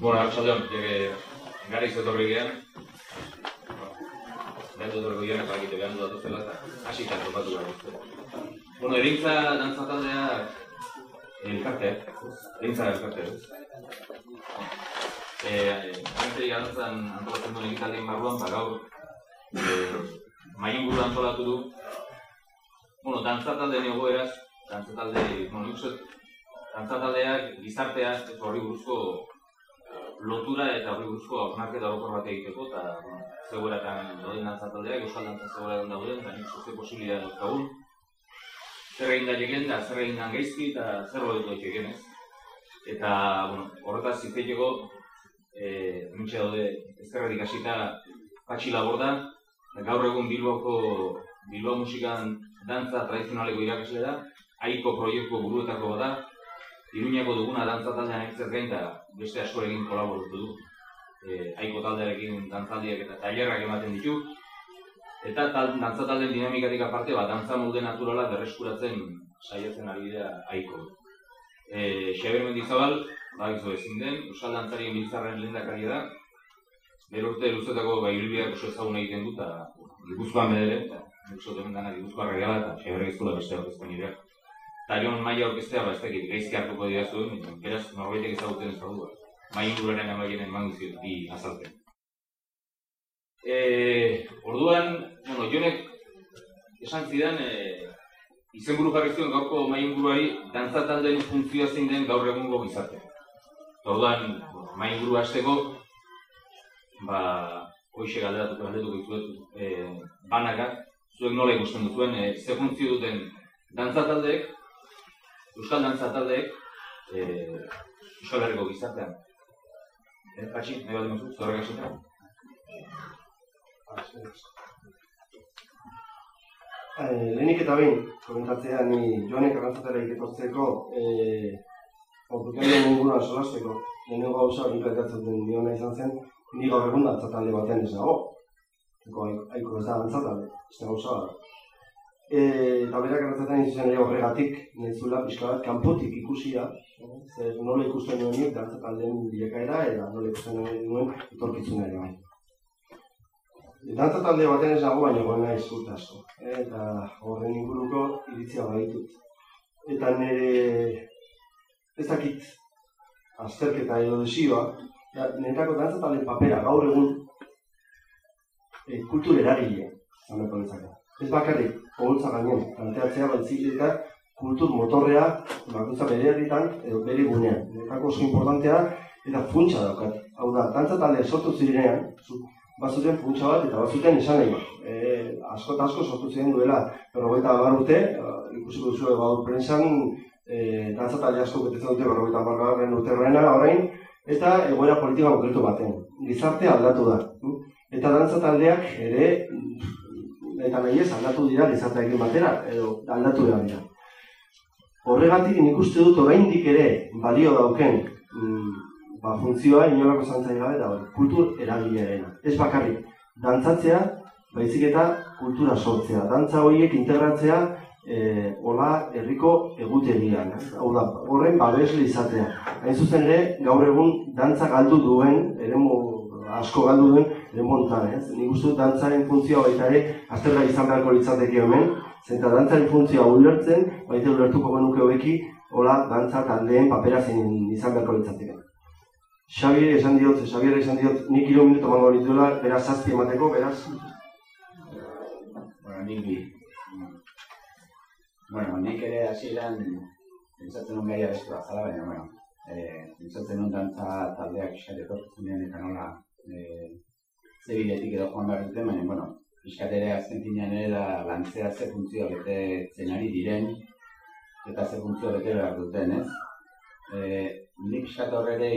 Bueno, arratsaldeon, jege gara izotorri gean. Behan dut horreko gean, eta behan dut atuzela, eta hasita topatu gara. Bueno, erintza dantza taldea elkarte, erintza elkarte. Eh, Gante dantzan antolatzen duen egitaldien barruan, ba gaur, eh, maien buru antolatu du. Bueno, dantza taldeen egoeraz, dantza talde, bueno, nik uste, dantza taldeak, gizartea, horri buruzko lotura eta hori buruzko hausnarketa orokor bat egiteko eta bueno, zegoeratan dauden dantza taldeak, euskal dantza zegoeratan dauden, eta nik zuzte posibilidad dauzkagun. Zer egin da jegen da, zer egin da gaizki eta zer hori dut jegen ez. Eta, bueno, horretaz zitzeiteko, e, mintxe daude ezkerretik hasita patxi labor da, gaur egun Bilboko, Bilbao musikan dantza tradizionaleko irakasle da, aiko proiektu buruetako da, Iruñako duguna dantza taldean egitzer gain da beste askorekin kolaboratu du. E, aiko taldearekin dantzaldiak eta tailerrak ematen ditu. Eta tal, dantza taldeen dinamikatik aparte, ba, dantza molde naturala berreskuratzen saiatzen ari da aiko. E, Xaber Mendizabal, ba, ezin den, Euskal Dantzarien biltzarren lehen da. Bero urte luzetako ba, irubiak oso ezagun egiten dut, eta Gipuzkoan bedere, eta Gipuzkoan dena Gipuzkoa regala, eta Xaber Gizkula beste hau ezpen ireak. Tarion maia orkestea, ba, ez dakit, gaizki hartuko dira zuen, beraz, norbaitek ezaguten ez badu, mai inguraren amaien eman guzti bi azalten. E, orduan, bueno, jonek esan zidan, e, izen buru jarri zuen gaurko mai inguruari, dantza taldeen funtzioa zein den gaur egungo gizarte. Orduan, mai inguru hasteko, ba, hoxe galderatuko galdetuko dizuet, e, banaka, zuek nola ikusten duzuen, e, ze funtzio duten dantza taldeek, Euskal Dantza taldeek, eh, Euskal Herriko gizartean. Eh, Patxi, nahi bat demozu, zorrek esatea? Eh, lehenik eta bain, komentatzea ni joanek arrantzatera iketortzeko, eh, Ordukaino mungura solasteko, lehenengo gauza hori planteatzen den niona izan zen, ni gaur egun dantza talde batean ez dago. Aiko ez da dantza talde, ez da gauza Eh, eta berak erantzatzen izan ere horregatik, nezula pixka bat, kanpotik ikusia, zer nola ikusten nuen nik, dantza taldean bilakaera, eta nola ikusten nuen etorkitzuna ere bai. Dantza talde baten ez dago baina goena izkut asko, eta horren inguruko iritzia baitut. Eta nire ez dakit azterketa edo desioa, niretako dantza talde papera gaur egun e, kultur eragilea, zaneko Ez bakarrik, oholtza gainen, planteatzea baizik eta kultur motorrea bakuntza bere herritan edo bere gunean. Nekako oso importantea eta funtsa daukat. Hau da, dantza talde sortu zirenean, bazuten funtsa bat eta bazuten esan nahi. E, asko eta asko sortu ziren duela, berrogeita agar urte, e, ikusiko duzu gaur prensan, e, dantza talde asko betetzen dute berrogeita agarren urte horrena orain, eta egoera politika konkretu baten. Gizarte aldatu da. Eta dantza taldeak ere eta nahi ez aldatu dira gizartearekin batera, edo aldatu behar dira. Horregatik nik uste dut oraindik ere balio dauken mm, ba, funtzioa inolako zantzai gabe da kultur eragilearena. Ez bakarrik, dantzatzea, baizik eta kultura sortzea. Dantza horiek integratzea e, hola herriko egutegian. Hau da, horren babesle izatea. Hain zuzen ere, gaur egun dantza galdu duen, ere asko galdu duen, demontan, ez? Nik uste dantzaren funtzioa baita ere, azterra izan beharko litzateke hemen, zenta dantzaren funtzioa ulertzen, baita ulertuko genuke hobeki, hola, dantza taldeen papera zein izan beharko litzateke. Xabier esan diot, Xabier esan diot, nik iro minuto mango dituela, beraz zazpi emateko, beraz? Bueno, nik bi. Bueno, nik ere hasieran pentsatzen non gaia bestu azala, baina, bueno, eh, pentsatzen non dantza taldeak xaretor zunean eta nola eh, zebiletik edo joan behar duten, baina, bueno, iskatere azken finean ere da lantzea ze funtzio bete zenari diren, eta ze funtzio bete behar duten, ez? E, nik xat horre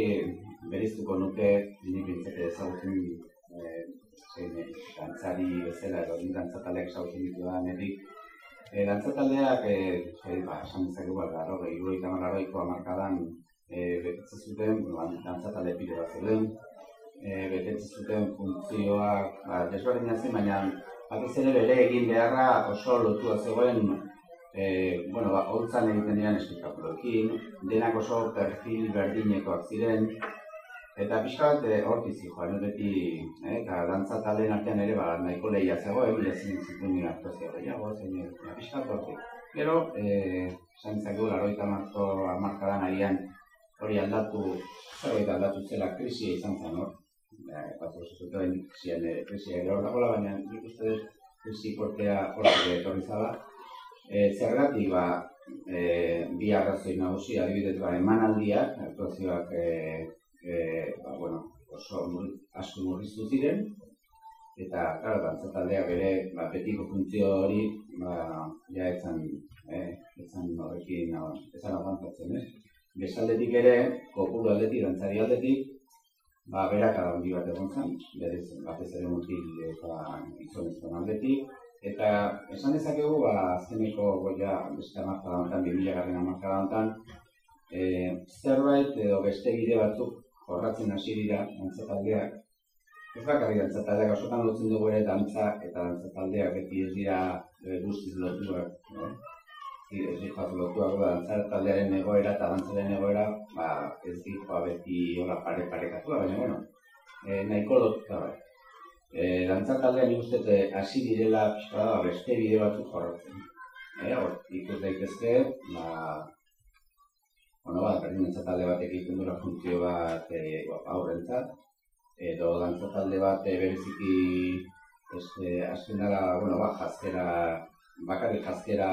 beriztuko nuke, nik bintzete ezagutzen e, zein, dantzari bezala, edo nik dantzataleak ezagutzen ditu da, netik. E, dantzataldeak, e, e, ba, esan dezakegu, ba, garo, gehiago eta marraroiko amarkadan, e, betetzen zuten, dantzatale pide bat zuten, e, betetzen zuten funtzioak ba, desberdina zen, baina batez ere bere egin beharra oso lotua zegoen e, bueno, ba, holtzan egiten dian espikakuloekin, denak oso perfil berdinekoak ziren, Eta pixka bat eh, hortik zi, joan beti, eh, eta dantza taldeen artean ere, ba, nahiko lehia zegoen, bila zin zituen nire aktuazio gehiago, zein, ja, pixka bat hortik. Gero, eh, zain zaitu, laroita marko amarkadan arian hori aldatu, zerbait aldatu zela krisia izan zen, hor. Eh, bat zuten krisian, eh, krisia gero hor dagoela, baina nik uste dut krisi portea hortik etorri zala. Eh, zergatik, ba, eh, bi arrazoi nagusi, adibidez, ba, emanaldiak, aktuazioak, eh, e, ba, bueno, oso asko murriztu ziren, eta, claro, dantza taldeak ere, ba, betiko funtzio hori, ba, ja, etzan, eh, etzan horrekin, no, ezan aguantatzen, eh? Besaldetik ere, kopuru aldetik, dantzari aldetik, ba, berak handi bat egon zen, berez, batez ere mutil eta izonezko aldetik, eta esan dezakegu, ba, azkeneko, goia, beste amarka da honetan, 2000 garren amarka da honetan, e, zerbait edo beste bide batzuk jorratzen hasi dira dantza taldeak. Ez bakarrik dantza taldeak askotan lotzen dugu ere dantza eta dantza taldeak beti ez dira e, guztiz lotuak, no? Da dantza taldearen egoera eta dantzaren egoera, ba, ez dira beti hola pare parekatu, baina bueno, e, nahiko lotuta bai. E, dantza taldean ikustete hasi direla pixka da beste bide batzuk jorratzen. E, hor, ikus daitezke, ba, bueno, ba, berdin talde bat egiten dura funtzio bat e, aurrentzat, edo dantza talde bat e, bereziki este, azken dara, bueno, ba, jazkera, bakarrik jazkera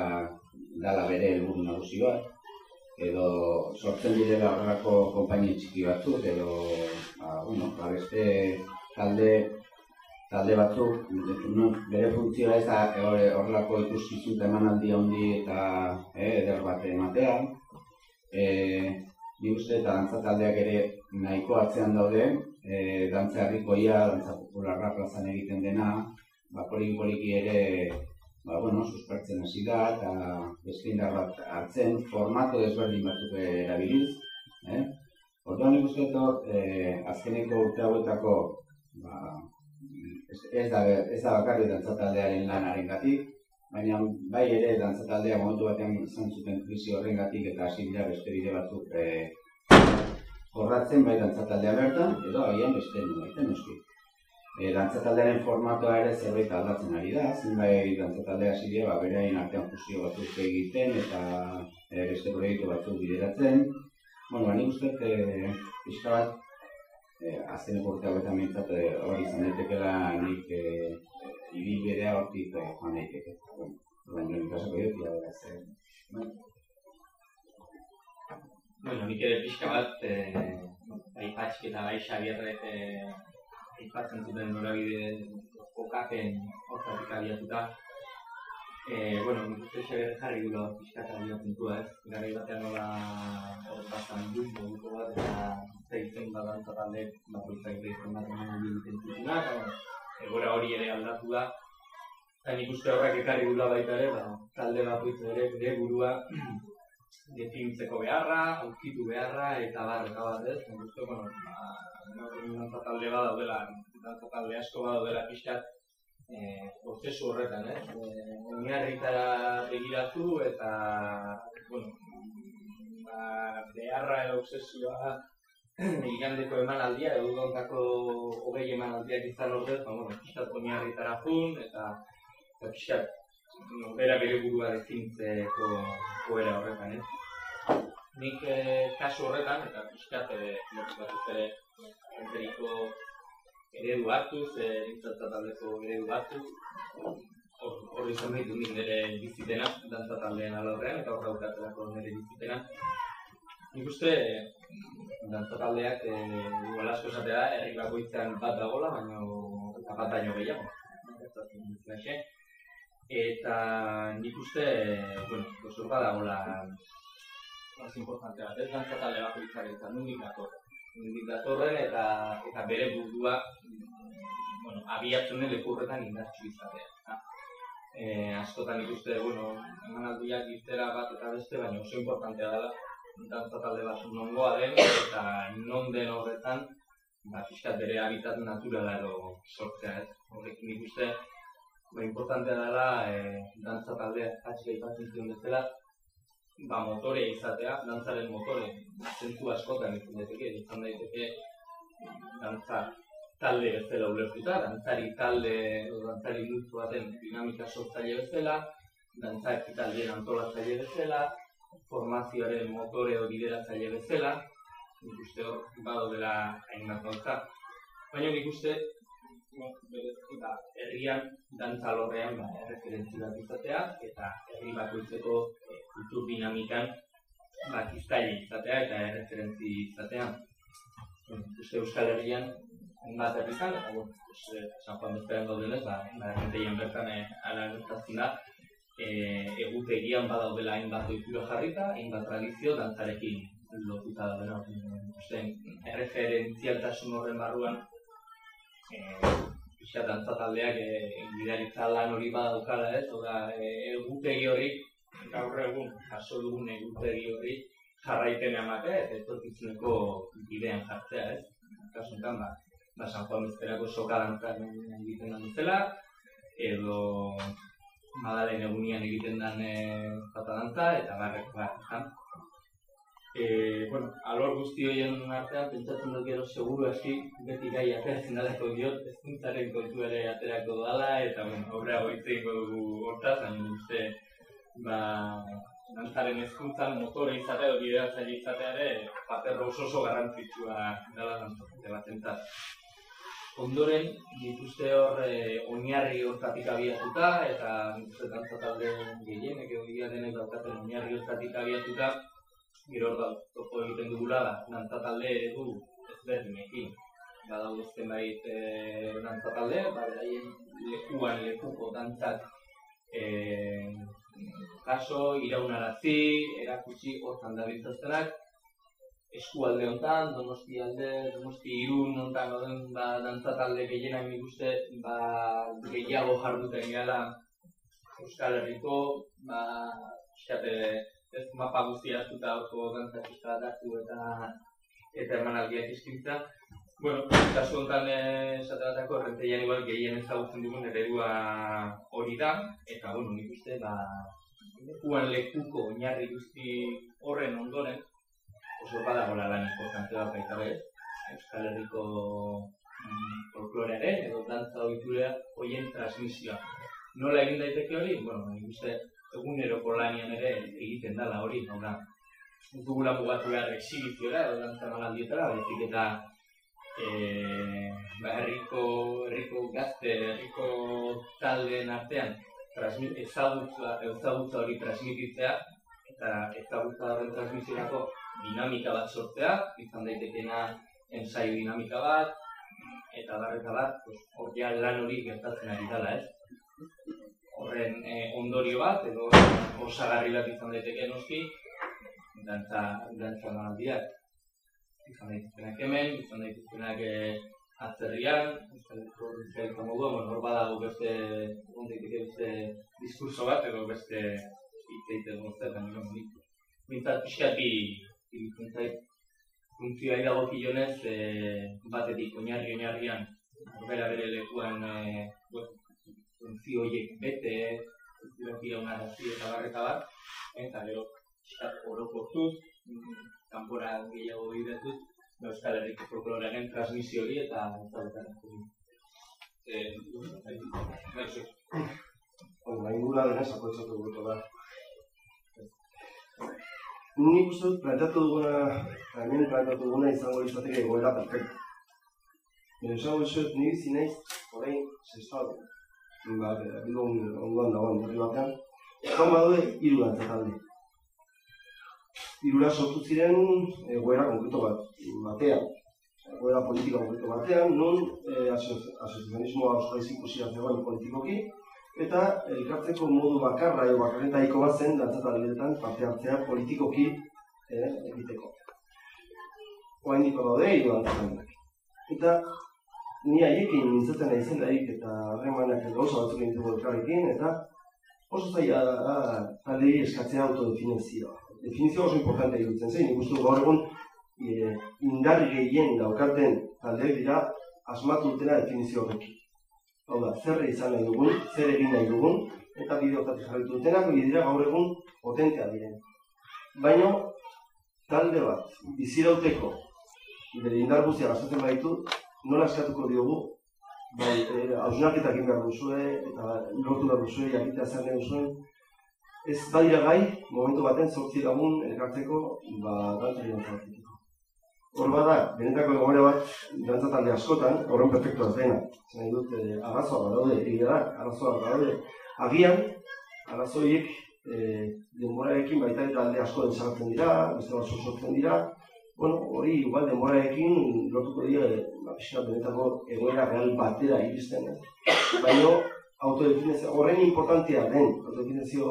dala bere helburu nagusi bat, edo sortzen direla horrelako konpainia txiki batzuk, edo, ba, bueno, ba, beste talde talde batzuk, no, bere funtzioa ez da horrelako ikuskizun emanaldi handi eta eh, eder bat ematea, e, ni uste eta dantza taldeak ere nahiko atzean daude, e, dantza herrikoia, dantza popularra plazan egiten dena, ba, poliki poliki ere ba, bueno, suspertzen hasi da, eta beste bat hartzen, formato desberdin batzuk erabiliz. Eh? Orduan nik uste e, azkeneko urte hauetako ba, ez, da, ez da bakarri dantza taldearen lanaren gatik, baina bai ere dantza taldea momentu batean izan zuten krisi horrengatik eta hasi dira beste bide batzuk eh jorratzen bai dantza taldea bertan edo agian beste nu baita noski. Eh dantza taldearen formatoa ere zerbait aldatzen ari da, bai dantza taldea hasi ba beraien artean fusio batzuk egiten eta e, beste proiektu batzuk bideratzen. Bueno, ba, nik uste eh pizka bat eh azken urte hauetan mintzat eh, hori izan daitekeela nik eh ibil bidea hortik eh, joan daiteke. Baina nik pasako dut, ja, beraz, eh. Bueno, nik ere pixka bat, eh, bai patxik eta bai xabierrek eh, aipatzen zuten norabide kokapen hortatik abiatuta. Eh, bueno, nik uste xabierrek jarri gula pixka eta abiat puntua ez. Gara batean nola hor bastan dut, moduko bat, eta zeitzen bat antzatalde, bat oizak zeitzen bat eman egiten zutuna, egora hori ere aldatu da. Eta nik uste horrek ekarri gula baita ere, ba, talde bakoitz ere gure burua definitzeko beharra, aurkitu beharra, eta bar, eta bar, ez? Nik uste, bueno, ba, talde bat daudela, dantza talde asko bat daudela pixkat, eh, prozesu horretan, eh? E, Oinarritara begiratu eta, bueno, ba, beharra edo obsesioa igandeko emanaldia, egudontako hogei emanaldiak izan ordez, ba, bueno, pixkat oinarritara jun, eta, eta pixkat, no, bera bere burua defintzeko goera horretan, eh? Nik eh, kasu horretan, eta pixkat, eh, bat ere, enteriko eredu hartuz, eh, taldeko eredu hartuz, hor izan ditu nik nire bizitena, dantza taldean alorrean, eta hor daukatelako nire bizitena, Nik uste, dantza taldeak, e, igual asko esatea, errik bakoitzan bat dagoela, baina eta bat baino gehiago. Eta nik uste, bueno, dozor bat dagoela, más importante ez dantza talde bakoitzak eta nundik datorren. Nundik datorren eta, eta bere burdua, bueno, abiatzunen lekurretan indartxu izatea. E, askotan ikuste, bueno, emanaldiak iztera bat eta beste, baina oso importantea dela, dantza talde bat nongoa den, eta non den horretan, ba, fiskat bere habitat naturala edo sortzea, ez? Horrekin ikuste, ba, importantea dela, e, dantza taldea, atxika ipatzen zuen bezala, ba, motore izatea, dantzaren motore, zentu askotan izan daiteke, izan daiteke, dantza talde bezala ulertuta, dantzari talde, dantzari dutzu baten dinamika sortzaile bezala, dantzari talde antolatzaile bezala, formazioaren motore edo bideratzaile bezala, nik uste hor bado dela hainbat gauza. Baina nik uste, ba, herrian, dantza lorrean, ba, erreferentzi bat izatea, eta herri bakoitzeko e, kultur dinamikan, ba, izatea eta erreferentzi izatea. Uste Euskal Herrian, hainbat herritan, eta bueno, pues, eh, San Juan bezperan gaudenez, ba, ba, errenteien bertan eh, ala gertatzen da, e, egutegian badaudela hainbat ohitura jarrita, hainbat tradizio dantzarekin lotuta da bera. Uste, erreferentzialtasun horren barruan, e, Pixka dantza taldeak e, gidaritza lan hori badaukala ez, oda e, egutegi hori, gaur egun, jaso dugun egutegi hori, jarraipen ematea eta etorkizuneko bidean jartzea ez. Kasu enten, ba, ba, San Juan Bezperako soka dantzaren egiten den duzela, edo Madalen egunian egiten den e, zata dantza, eta barrek barrekan. E, bueno, alor guzti horien artean, pentsatzen dut gero seguru eski beti gai ateratzen daleko diot, ezkuntzaren kontu ere aterako dala, eta bueno, obra hoitzen dugu hortaz, baina uste, ba, dantzaren ezkuntzan motore izatea edo bideratzaile izatea ere, paper oso oso garrantzitsua dela dantzakete bat entzat. Ondoren, nik hor eh, oinarri hortatik abiatuta, eta nik uste gehienek edo gira denek daukaten oinarri hortatik abiatuta, gero da, topo egiten dugula da, dantza talde edu ezberdinekin. Badaude zenbait e, dantza talde, badaien lekuan lekuko dantzak e, kaso, iraunarazi, erakutsi hortan dabiltzaztenak, eskualde honetan, donosti alde, donosti irun honetan, oden, ba, dantza talde gehiena nik uste, ba, gehiago jarduten gala Euskal Herriko, ba, eskate, ez mapa guztia hartuta oko dantza pista datu eta eta emanaldiak izkintza. Bueno, kasu honetan esate batako, renteian igual gehien ezagutzen dugun eredua hori da, eta bueno, nik uste, ba, lekuan lekuko oinarri guzti horren ondoren, oso badagoela lan importante bat baita bez, Euskal Herriko mm, folklorearen edo dantza ohitura hoien transmisioa. Nola egin daiteke hori? Bueno, nik uste eguneroko lanian ere egiten dela hori, hau. Ez dugula mugatu behar exibiziora edo dantza malaldietara, baizik eta e, ba, herriko, herriko gazte, herriko taldeen artean ezagutza, ezagutza hori transmititzea eta ezagutza horren transmisiorako dinamika bat sortzea, izan daitekeena ensaio dinamika bat, eta barreta bat, pues, hor lan hori gertatzen ari dela, ez? Horren eh, ondorio bat, edo osagarri bat izan daiteke noski, dantza, dantza manaldiak. Izan daitezkenak hemen, izan daitezkenak eh, atzerrian, bizkaiko moduan, bueno, hor badago beste, egon beste diskurso bat, edo beste hitz egiten gozten, baina nik. Bintzat pixkat bi, iruditzen zait funtzioa dago kilonez e, batetik oinarri oinarrian bera bere lekuan e, funtzio horiek bete funtzio unarazi eta barreta bat eta gero eskat orokortuz kanpora gehiago bidetuz Euskal Herriko folklorearen transmisio hori eta ezagutaren Eh, bai, Baina, ingula dena zapoetzatu gutu da. Nik uste dut planteatu duguna, hemen planteatu duguna izango izateke egoera perfecta. Nire esango dut, nire zineiz, orain, sextuak, ba, bilbo onduan dagoen herri batean, esan badue, hiru dantza talde. Hirura sortu ziren egoera konkreto bat, batean, egoera politika konkreto batean, eh, asozionalismoa oso ikusi zegoen politikoki, eta elkartzeko modu bakarra edo bakarretaiko bat zen dantzataldeetan parte hartzea politikoki eh, egiteko. Oain niko daude, hiru. Eta ni haiekin nintzaten naizen daik eta harremanak gauza batzuk nintuko elkarrekin, eta oso zaila da taldei eskatzea autodefinizioa. Definizioa oso importante iruditzen zen, ikustu gaur egun e, indar gehien daukaten taldeak dira asmatu dutena definizio horrekin. Hau da, zer izan nahi dugun, zer egin nahi dugun, eta bideotatik jarritu dutenak, dira gaur egun potentea diren. Baina, talde bat, bizirauteko, bere indar guztia gazatzen baitu, nola eskatuko diogu, bai, eh, hausnarketak egin behar duzue, eta lortu behar duzue, jakitea zer nahi duzuen, ez badira gai, momentu baten zortzi lagun elkartzeko, ba, dantzari dantzatiko. Hor bada, benetako egoera bat, dantza talde askotan, horren perfektua ez dena. Nahi dut, eh, arazoa badaude, egia da, arazoa badaude. Agian, arazoiek eh, denborarekin baita eta alde asko desagertzen dira, beste bat sortzen dira, bueno, hori igual denborarekin lortuko dira, pixka benetako egoera real batera iristen? Baina, autodefinizio horren importantea den autodefinizio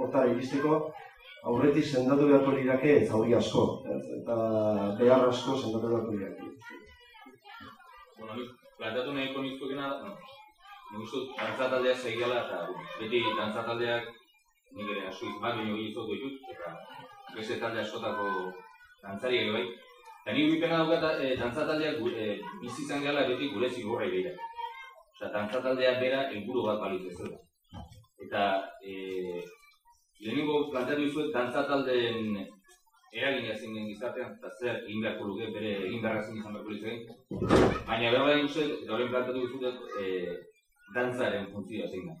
hortara iristeko aurretik sendatu beharko lirake zauri asko, eta behar asko sendatu beharko lirake. Bueno, nik, planteatu nahiko nizukena, bueno, nik uste dut dantzataldeak segala eta beti dantzataldeak nik ere asko izan baino gizot ditut, eta beste talde askotako dantzari ere bai. Eta nik bipena daukat e, dantzataldeak e, bizi izan gala beti gure zigorra dira. Osa, dantzataldea bera helburu bat balitz ez dut. Eta, e, lehenengo planteatu dizuet dantzataldeen eragin ezin den gizartean, eta zer egin beharko luke, bere egin beharra ezin izan beharko litzen. Baina behar behar ikusten, eta horren planteatu dizut, e, dantzaren funtzioa zein da.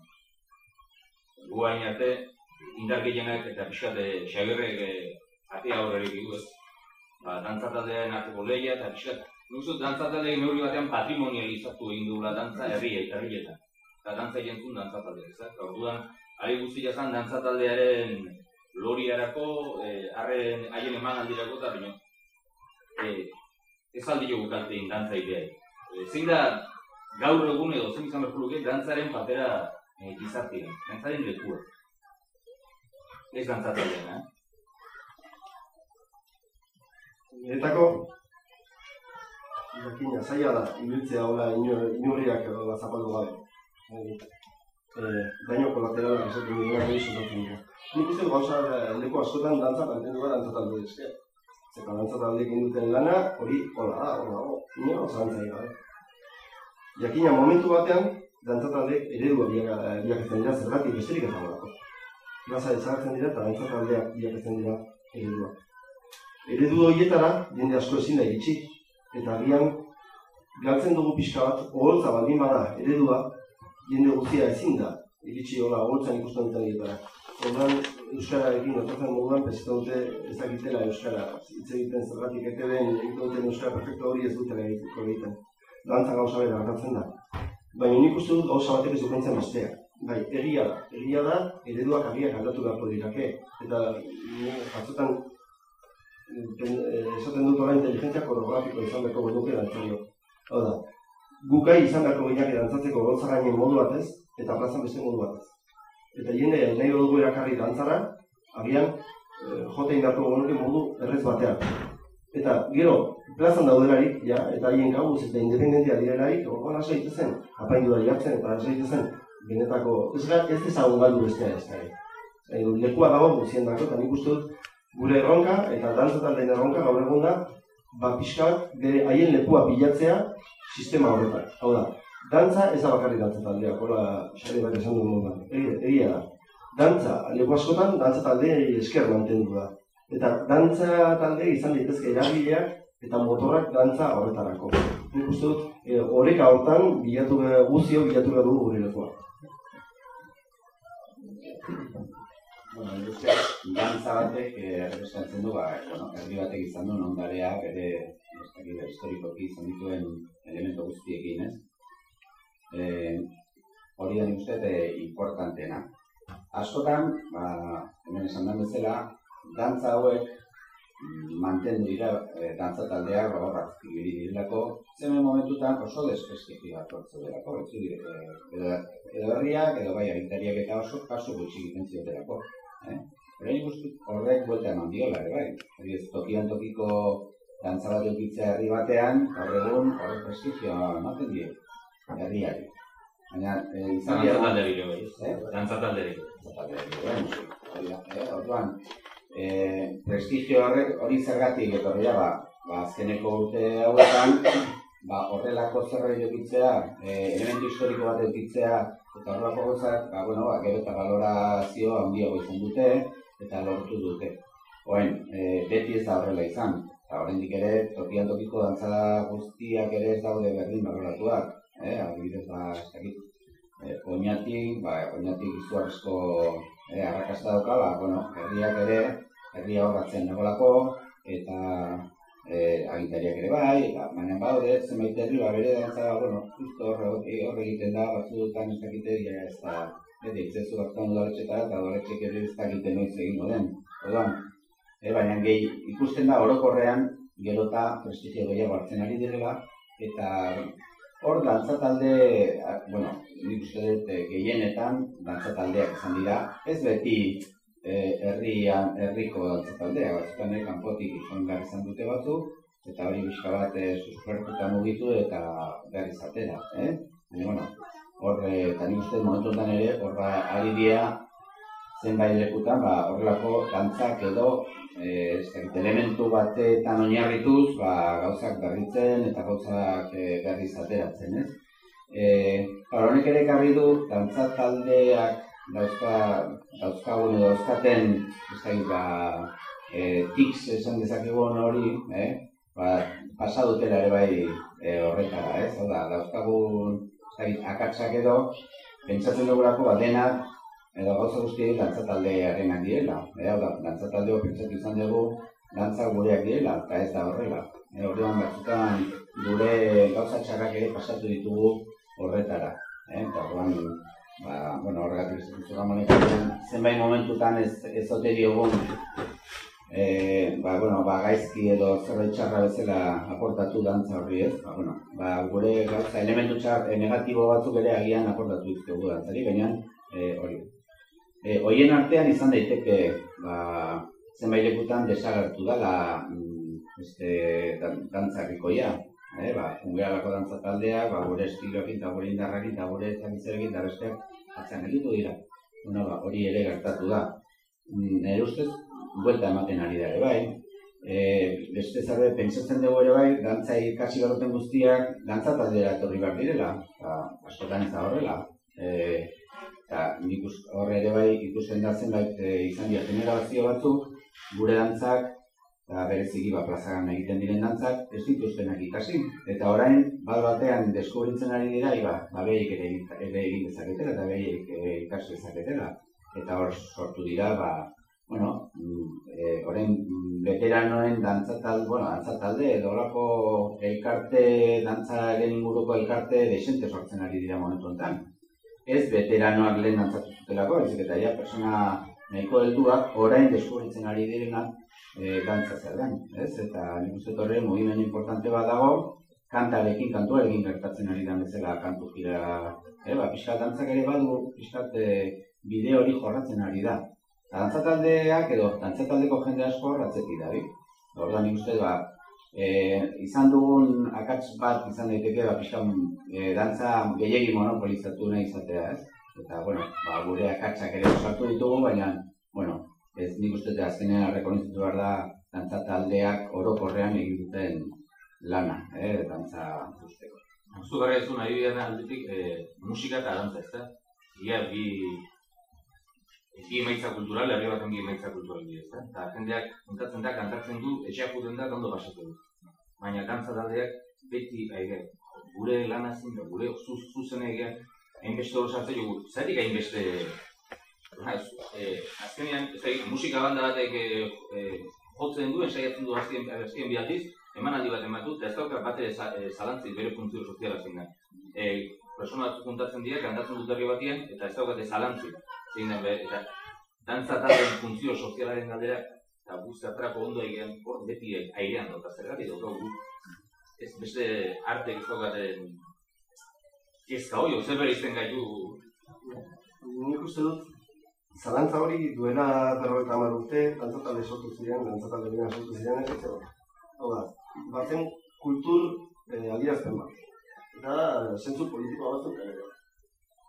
Gu hain arte, indar gehienak eta pixkat xagerrek e, atea horrerik ez. Ba, dantzataldean arteko lehia eta pixkat. Nik uste dantzataldeak neurri batean patrimonializatu egin dugula dantza herria eta herrietan. Eta dantza jentzun dantzataldeak, ez da? Eta orduan, ari guztia zen dantzataldearen loriarako, eh, harren haien eman aldirako eta baino. Eh, ez aldi jogu kaltein dantza ideai. Eh, zein da gaur egun edo zein izan berko luke dantzaren papera eh, gizartean, dantzaren lekua. Ez dantzataldean, eh? Niretako, jakina, zaila da, ibiltzea hola inurriak edo zapaldu gabe. Eh, daño kolaterala esaten dira nahi sustatzen dira. Nik uste gauza leku askotan dantza mantendu gara dantza talde esker. Zeka dantza talde duten lana, hori hola da, hola da, nire oso dantzai gabe. Jakina, momentu batean, dantza talde eredua biakatzen dira zergatik besterik eta horako. Gaza desagertzen dira eta dantza taldeak biakatzen dira eredua. Eredu horietara, jende asko ezin da iritsi, eta agian galtzen dugu pixka bat, oholtza baldin bada eredua, jende guztia ezin da, iritsi hola, oholtzan ikusten duten egietara. Ordan Euskararekin otatzen moduan, peseta dute ez dakitela Euskara, hitz egiten zergatik ekeben egiten duten Euskara perfecto hori ez dutela egiteko egiten. Dantza gauza bera gertatzen da. Baina nik uste dut gauza batek ez dukentzen bestea. Bai, egia da, egia da, ereduak agiak aldatu beharko dirake. Eta, batzutan, esaten dut orain inteligentzia koreografiko izan beharko genuke dantzario. Hau da, gukai izan beharko gineak dantzatzeko gauza gainen modu batez, eta plazan beste modu batez. Eta jende nahi dugu erakarri dantzara, agian e, jotein beharko genuke modu errez batean. Eta gero, plazan daudelarik, ja, eta haien gauz eta independentia direlarik, orduan hasa zen, apaindu da jartzen, eta hasa zen, benetako, ez, ez ezagun galdu bestea ez da. E, lekua dago guzien dako, eta nik uste dut, gure erronka eta dantza taldeen erronka gaur egun da ba pixkat bere haien lekua bilatzea sistema horretan. Hau da, dantza ez da bakarrik dantza taldea, hola xari bat esan duen moduan. Egia da. Dantza, leku askotan, dantza taldea esker mantendu da. Eta dantza talde izan daitezke eragileak eta motorrak dantza horretarako. Nik uste dut, e, horreka hortan bilatu guzio bilatu behar dugu gure lekua. Bueno, uste, dantza batek errepresentatzen du, ba, bueno, herri batek izan duen ondarea bere ez historikoki izan dituen elementu guztiekin, ez? Eh, hori da nik uste e, importanteena. Askotan, ba, hemen esan den bezala, dantza hauek mantendu dira e, dantza taldeak ba, horrak ibili direlako, zemen momentutan oso desprestigi bat hortzu delako, ez dire, edo, edo herriak, edo bai agintariak eta oso kasu gutxi egiten ziotelako. Eh? Horrein guzti horrek buelta eman diola, ere bai. Hori ez tokian tokiko dantza bat eukitzea herri batean, gaur egun horrek prestigioa ematen dio, herriari. Baina, e, izan dira... Dantza talde bai. Eh? Dantza talde bide. Dantza talde bide, Orduan, e, prestigio horrek hori zergatik etorria ba, ba azkeneko urte hauetan, ba horrelako zerbait eukitzea, e, elementu historiko bat eukitzea, Eta horrelako gozak, ba, bueno, ba, gero eta valorazio handiago izan dute, eta lortu dute. Oen, e, beti ez da horrela izan. eta oraindik ere tokian tokiko dantza guztiak ere ez daude berdin baloratuak, eh, adibidez ba, ez dakit, eh, oinatik, ba, oinatik izuarrezko eh, arrakasta dauka, ba, bueno, herriak ere, herria horratzen nagolako, eta eh, agintariak ere bai, eta baina baude, zenbait herri, ba, bere dantza, bueno, justo hor, hor egiten da, batzuetan ez dakite, ja, ez da, ez ditzezu batzuan udaletxetara, eta udaletxek ere ez dakite noiz egingo den. Orduan, E, baina gehi ikusten da orokorrean gero eta prestigio gehiago hartzen ari direla eta hor dantza talde, bueno, nik uste dut e, gehienetan dantza taldeak izan dira, ez beti e, herrian, herriko dantza taldea, batzutan ere kanpotik izan behar izan dute batzu, eta hori bizka bat e, suspertuta mugitu eta behar izatera, eh? Baina, bueno, hor, eta nik uste momentu ere, horra ari dira zenbait lekutan, ba, horrelako dantzak edo eh, elementu batetan oinarrituz, ba, gauzak berritzen eta gauzak e, berriz ateratzen, ez? Eh, ba, honek ere ekarri du, dantza taldeak dauzka, dauzkagun edo dauzkaten, ez da, ba, e, tics esan dezakegun hori, eh? ba, pasa dutela ere bai e, horretara, ez? Hau da, dauzkagun, ez da, akatsak edo, pentsatzen dugulako, ba, denak, edo gauza guztiei dantza taldearen direla. E, da, dantza taldeo pentsatu izan dugu, dantza gureak direla, eta ez da horrela. E, Horrean batzutan gure gauza txarrak ere pasatu ditugu horretara. E, eta horrean, ba, bueno, horregatik ez dut zura zenbait momentutan ez, ez ote diogun, e, ba, bueno, ba, gaizki edo zerbait txarra bezala aportatu dantza horri ez. Ba, bueno, ba, gure gauza elementu txar, e, negatibo batzuk ere agian aportatu ditugu dantzari, baina e, hori, E, hoien artean izan daiteke ba, zenbait lekutan desagertu dela mm, este, dan, dantzarrikoia. E, ba, ungealako dantza taldea, ba, gure estiloekin eta gure indarrakin eta gure ezagitzerekin eta besteak atzan egitu dira. Bueno, ba, hori ere gertatu da. Nire ustez, buelta ematen ari da ere bai. E, beste zarbe, pentsatzen dugu ere bai, dantza ikasi garoten guztiak, dantza taldera etorri behar direla. Ba, askotan ez da horrela. E, eta nik horre ere bai ikusten da zenbait e, izan dira generazio batzuk, gure dantzak, eta bereziki ba, plazagan egiten diren dantzak, ez dituztenak ikasi. Eta orain, bat batean deskubritzen ari dira, iba, ba, behik ere, ere egin dezaketela, eta behik e, ikasi dezaketela. Eta hor sortu dira, ba, bueno, e, orain veteranoen dantza talde, bueno, dantza talde, edo horako elkarte, dantza eren inguruko elkarte desente sortzen ari dira momentu enten ez veteranoak lehen dantzatu zutelako, ez eta ja, persona nahiko helduak orain deskubritzen ari direnak e, dantza zer den, ez? Eta nik uste torre, mugimen importante bat dago, kantarekin, kantuarekin gertatzen ari den bezala kantu jira, e, ba, pixka dantzak ere badu, pixka e, bide hori jorratzen ari da. Eta dantzataldeak edo dantzataldeko jende asko horratzetik da, bi? Orda nik uste, ba, e, izan dugun akats bat izan daiteke ba pizkan e, dantza gehiegi monopolizatu nahi izatea, ez? Eta bueno, ba, gure akatsak ere osatu ditugu, baina ez nik uste da azkenean rekonozitu behar da dantza taldeak orokorrean egin duten lana, eh, dantza guzteko. Zu gara ez nahi aldetik e, musika eta dantza, ez da? Ia bi bi emaitza kultural, herri baten bi emaitza kultural ez da? Eta jendeak kontatzen da, kantatzen du, etxeak uten da, ondo basatu du. Baina dantza taldeak beti aige, gure lan azin da, gure zuz, zuzen egean, hainbeste hori sartzen dugu, zaitik hainbeste e, azkenean, da, musika banda batek e, e, jotzen duen, saiatzen du azken, azken bi aldiz, eman aldi bat ematu, eta ez dauka bat ere zalantzi bere funtzio soziala zein da. E, persona batzuk kontatzen dira, kantatzen dut herri batien, eta ez daukate zalantzi zein da, eta dantza talen funtzio sozialaren galdera, eta guzti atrako ondo egin, hor beti airean dut, gati dut, ez beste arte gizokaten kezka hori, zer bere izten gaitu. Nik uste dut, zalantza hori duela berro eta amar urte, dantza tale sortu ziren, dantza tale bina sortu ziren, ez da. Hau da, batzen kultur eh, aldirazten bat. Eta zentzu politikoa batzuk ere.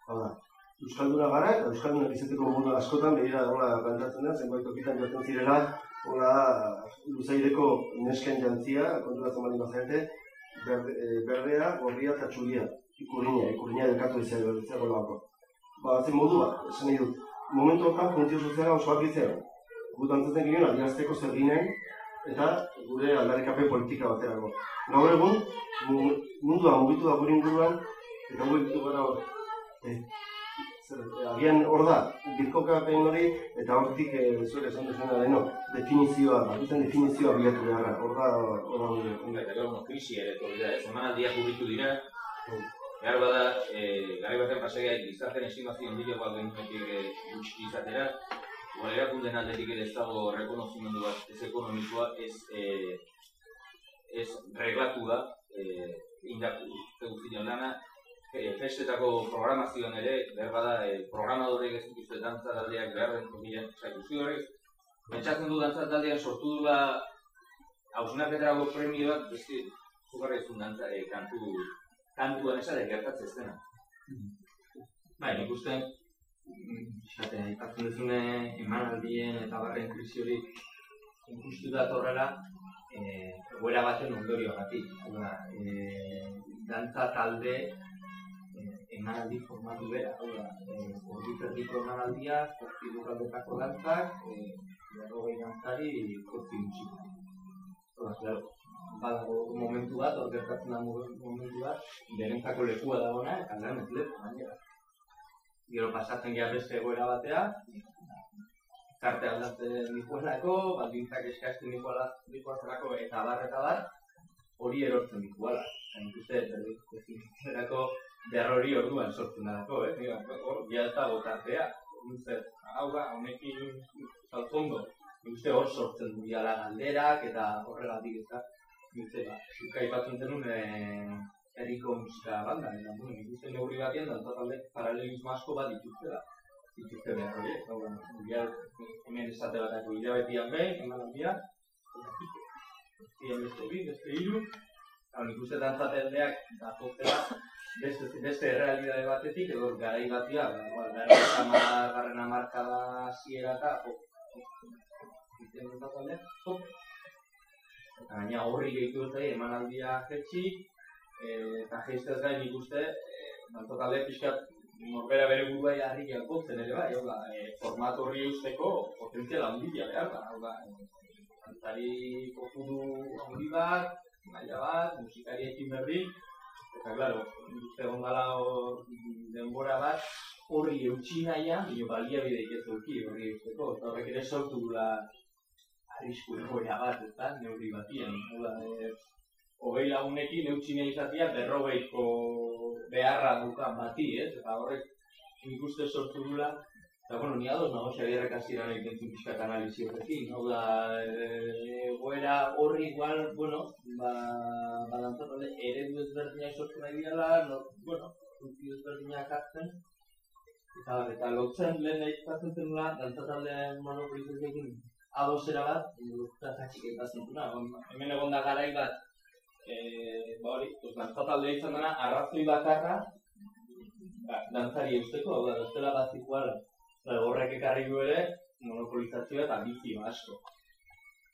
Hau da, Euskalduna gara, eta Euskaldunak izateko modu askotan, behira hola plantatzen da, zenbait okitan joaten zirela, hola luzaideko nesken jantzia, konturatzen bali bazarete, berde, e, berdea, gorria eta txuria, ikurriña, ikurriña delkatu izan izan bako. Ba, zen modua, esan nahi dut, momentu hortan funtzio soziala oso bat bizera. Gut antzaten ginen, adiazteko zer ginen, eta gure aldarrikape politika baterako. Gaur egun, mu- mundua mugitu da gure inguruan, eta mugitu gara hor. E, zer, e, agian hor da, birkokapen hori, eta hortik e, zuek esan duzuna deno, definizioa, bakitzen definizioa bilatu beharra. Hor da, hor da, Eta gero, bueno, krisi ere, etorri da, ez, emanaldiak publiku dira, behar bada, e, gari baten pasaia gizarten estimazio handiago bat genuetik e, gutxi izatera, igual erakunden aldetik ere ez dago rekonozimendu bat, ez ekonomikoa, ez, e, ez reglatu da, e, indatu guztion lana, e, festetako programazioan ere, behar bada, e, programadorek ez dituzte dantza taldeak behar den tokian, saikusi horrek, pentsatzen du dantza taldean sortu dula hausnaketarako premio bat, beste, zugarrezun dantza, e, kantu, kantuan esate gertatzen ez dena. Bai, nik uste, xate, aipatzen duzune emanaldien eta barren krisi hori injustu datorrela eh, egoera baten ondorioagatik. Hau da, eh, dantza talde eh, emanaldi formatu bera. Hau da, eh, ordu terdiko emanaldia, zortzi lurraldetako dantzak, eh, berrogei dantzari, zortzi musika. Hau da, claro, badago momentu bat, hor gertatzen da momentu bat, denentzako lekua dagoena, eta lan ez leku, gainera gero pasatzen gara beste egoera batea, zarte aldatzen dikuelako, baldintzak eskasten dikuelako, eta bar eta bar, hori erortzen dikuela. Nik uste, zerako behar hori orduan sortzen dalako, eh? Mira, hor, ja ez hau da, honekin salfondo, nik uste hor sortzen du galderak, eta horregatik uste, ba, zuka aipatzen zenun, eh, herriko musika banda, eta bueno, nik neurri batean dantza talde paralelismo asko bat dituztela. Dituzte behar horiek, hau da, ja, hemen esate batako hilabetian behin, emanaldia, ziren beste bi, beste hiru, hau nik uste dantza taldeak datotela beste, beste errealidade batetik, edo garai batia, ba, garai garren amarkada hasiera eta, jo, taldeak, jo. Eta gaina horri gehitu ez da, emanaldia jetxi, eh, eta geistez gain ikuste, eh, dantzat alde pixkat norbera bere burua jarri jalkotzen ere bai, hau da, eh, format horri eusteko potentzial handia behar da, hau da, eh, dantzari kopuru handi bat, maila bat, musikariekin berri, eta claro, uste gondala denbora bat, horri eutxi nahian, bino baliabideik ez eduki horri eusteko, eta horrek ere sortu gula arrisku egoera bat, eta neurri batien, da, eh, hogei lagunekin eutxi nahi izatea berrogeiko beharra dukan bati, ez? Eta horrek nik uste sortu dula, eta bueno, ni ados nago xabierrek hasieran egiten zuen pixkat analizi horrekin, hau da, eh, egoera horri igual, bueno, ba, ba dantzatale, eredu ezberdinak sortu nahi direla, no, bueno, funtzio ezberdinak hartzen, eta, eta lotzen lehen aipatzen zenula, dantzatalean monopolizekin adosera bat, eta zatxik egitatzen duna, hemen egon da garai bat, eh, ba hori, dantza taldea izan dena, arrazoi bakarra, ba, dantzari eusteko, hau da, bestela bat zikuala. Ba, horrek ekarri du ere, monopolizazioa eta bizi asko.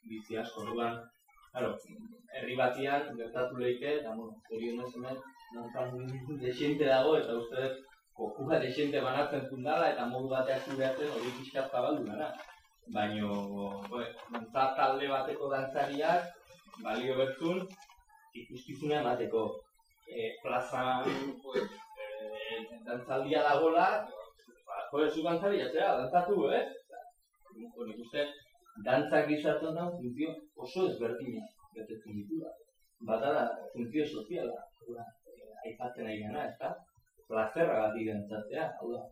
Bizi asko, orduan, claro, herri batian gertatu leike, eta, bueno, zorionez hemen, dantzan desiente dago, eta uste kokua desiente banatzen fundala, eta modu bateak zureatzen hori pixkat zabaldu gara. Baina, dantza talde bateko dantzariak, balio bertzun, ikuskizuna emateko. E, plazan, pues, e, dantzaldia dagola, ba, joe, zu dantzari jatzea, dantzatu, eh? Bueno, nik uste, dantzak gizartzen da funtzio oso ezberdina betetzen ditu da. Bata da, funtzio soziala, da, aipatzen ari gana, ez da? Plazerra gati dantzatzea, hau da.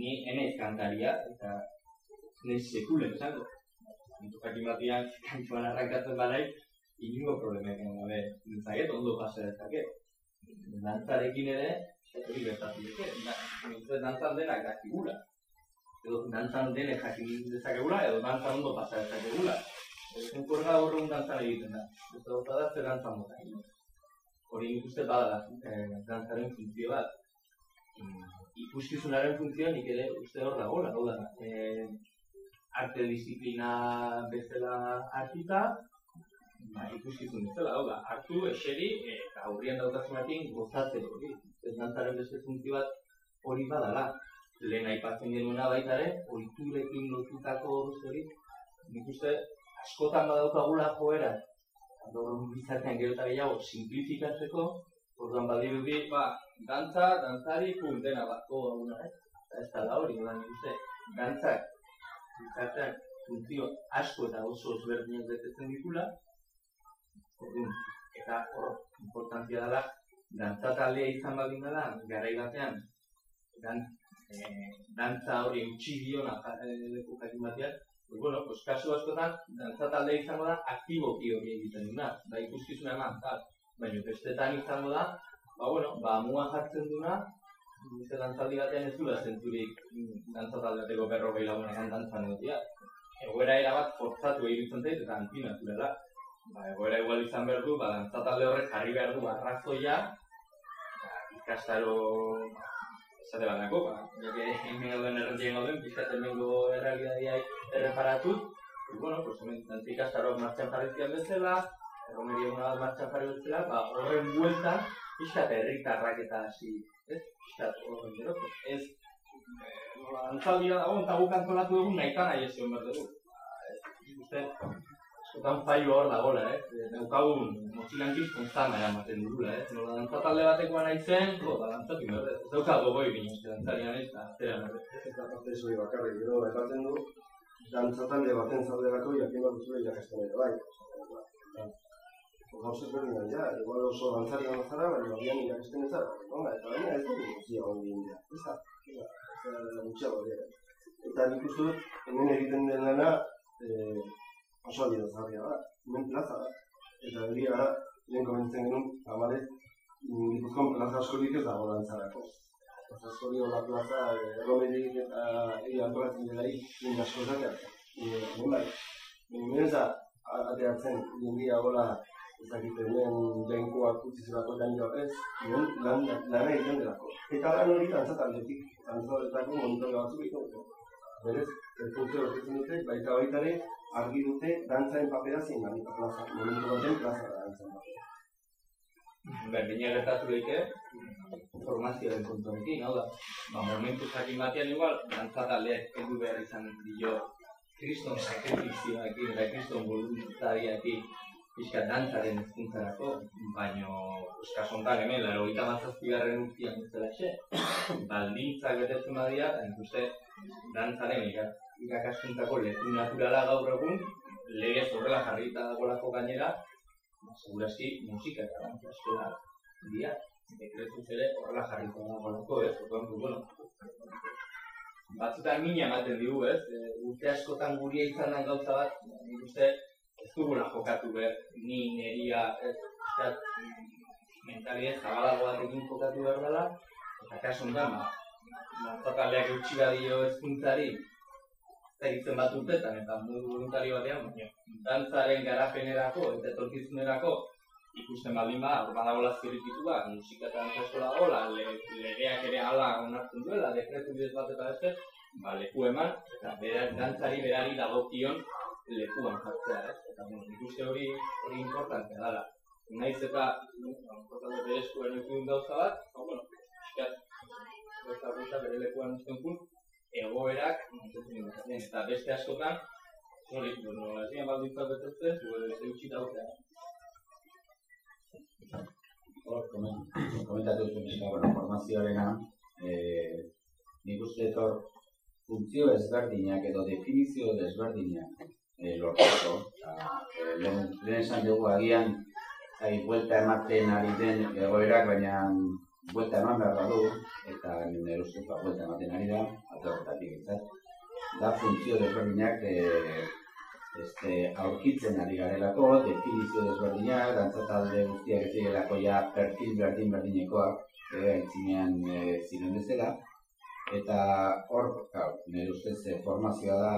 Ni enez kantaria, eta nire sekulen, zango. Jakin batian, kantuan arrankatzen badai, inungo problemek gabe ditzaket, ondo pasa dezaket. Dantzarekin ere, hori gertatu dute, nintzen dantzan denak dakigula. Edo dantzan denek jakin dezakegula, edo dantzan ondo pasa dezakegula. Zenkurga horregun dantzan egiten da. Ez da da zer dantzan egin. Hori nik uste bada eh, dantzaren funtzio bat. Ikuskizunaren funtzio nik ere uste hor dagoela, hau da. Eh, arte disiplina bezala hartuta, ba, ikuskizun bezala, hau da, hartu, eseri, eta aurrian dautazunatik gozatzen hori. Ez dantzaren beste funtzio bat hori badala. Lehen aipatzen genuena baita ere, ohiturekin lotutako hori, nik uste askotan badaukagula joera, gaur gizartean gero eta gehiago simplifikatzeko, orduan badirudi, ba, dantza, dantzari, pun, dena bat, goga una, eh? Ez da hori, nola nik uste, dantzak, gizartean, funtzio asko eta oso ezberdinak betetzen ditula, orduan, eta hor, importantzia dela, dantza taldea izan baldin dela, garai batean, dan, eh, dantza hori utzi diona eh, leku jakin batean, pues bueno, pues kasu askotan, dantza taldea izango da, aktiboki hori egiten duna, da ikuskizuna eman, tal. Baina bestetan izango da, ba bueno, ba amuan jartzen duna, Beste dantzaldi batean ez dula zentzurik dantza taldeateko berrogei lagunekan dantzan egotia. Egoera erabat forzatu egiten zait eta antinatu dela. Ba, egoera igual izan behar du, ba, dantza talde horrek jarri behar du arrazoia, ba, ikastaro esate banako, ba, jake hemen gauden errentien gauden, pizkat hemengo errealitatea erreparatu, y bueno, pues hemen dantza ikastaroak martxan jarri zian bezala, erromeria una martxan jarri bezala, ba, horren bueltan, pizkat herritarrak eta hasi, ez? Pizkat horren gero, ez, eh, nola, dantzaldia dago, eta guk antolatu egun nahi nahi ez zion behar dugu. Ba, ez, uste, askotan fallo hor dagoela, eh? Daukagun motxilankiz konstanta eramaten dugula, eh? Nola, dantza talde batekoa nahi zen, jo, ba, dantzatu behar Ez dauka gogoi bine, uste, dantzarian ez, eta behar Ez da parte zoi bakarrik, gero, aipatzen du, dantza talde baten zaudelako jakin bat duzue jakasten ere, bai. Gauza ezberdinak ja, igual oso dantzari gana zara, baina agian irakasten ez zara. Honga, eta baina ez dugu guztia hori dira. Ez da, ez da, ez da, gutxiago dira. Eta nik uste dut, hemen egiten den lana, eh, oso aldi dazarria da, hemen plaza da. Eta egia da, lehen komentzen genuen, tamalez, Gipuzkoan plaza askorik ez dago dantzarako. Plaza askorik hola plaza, erromerik eta egi antolatzen delarik, nire asko zatea. Hemen bai, hemen ez da, ateratzen, hola, ezagite hemen lehenkoak utzi zelako gaino ez, hemen lan, lana egiten delako. Eta lan hori dantzat aldetik, dantzaletako monitore batzuk egiten dute. Berez, funtzio horretzen dute, baita baita ere, argi dute dantzaren papera zein da, eta plaza, momentu baten plaza da dantzaren papera. Berdina gertatu leike, formazioaren kontuarekin, hau da. Ba, momentu jakin batean igual, dantza taldeak heldu behar izan dio kriston sakrifizioakin eta kriston voluntariakin pixka dantzaren ezkuntzarako, baino eskas hontan hemen, laro gita mazazpigarren urtian uztelaxe, baldintzak betetzen badia, eta nik uste dantzaren ikakaskuntzako leku naturala gaur egun, legez horrela jarrita dagoelako gainera, seguraski musika eta dantza eskola dira, dekretuz ere horrela jarrita dagoelako, ez, orduan, bueno, batzutan mina ematen digu, ez, e, urte askotan guria izan gauza bat, nik uste, ez dugula jokatu behar, ni neria, ez, ustat, mentaliet zabalago batekin jokatu behar dela, eta kasu honetan, ba, dantzataleak eutxi badio ezkuntzari, egiten bat urtetan, eta modu voluntari batean, baina, dantzaren garapenerako eta etorkizunerako, ikusten baldin ba, hor badagoela zirrikitua, musika eta dantza eskola dagoela, le, legeak ere hala onartzen duela, dekretu bidez bat eta beste, ba, leku eman, eta bera, dantzari berari dagokion lekuan jartzea, ez? Eta, bueno, ikuste hori hori importantea dela. Naiz eta, importante bere eskuen ekudun gauza bat, ba, bueno, eskat, besta besta bere lekuan uzten kun, egoerak, eta beste askotan, hori, bueno, ez dian baldintzak betetzen, zure zeutxi dautea. Hor, komentatu zuen eska, bueno, formazioarena, eh, nik uste etor funtzio ezberdinak edo definizio desberdinak eh, lortzeko. Eh, lehen, lehen esan dugu agian, zai, buelta ematen ari den egoerak, baina buelta eman behar badu, eta nire ustez, ba, buelta ematen ari da, atorretatik izat. Da funtzio desberdinak eh, este, aurkitzen ari garelako, definizio desberdinak, dantzatalde guztiak ez direlako ja perfil berdin berdinekoak, e, aitzinean e, ziren bezala. Eta hor, nire ustez e, formazioa da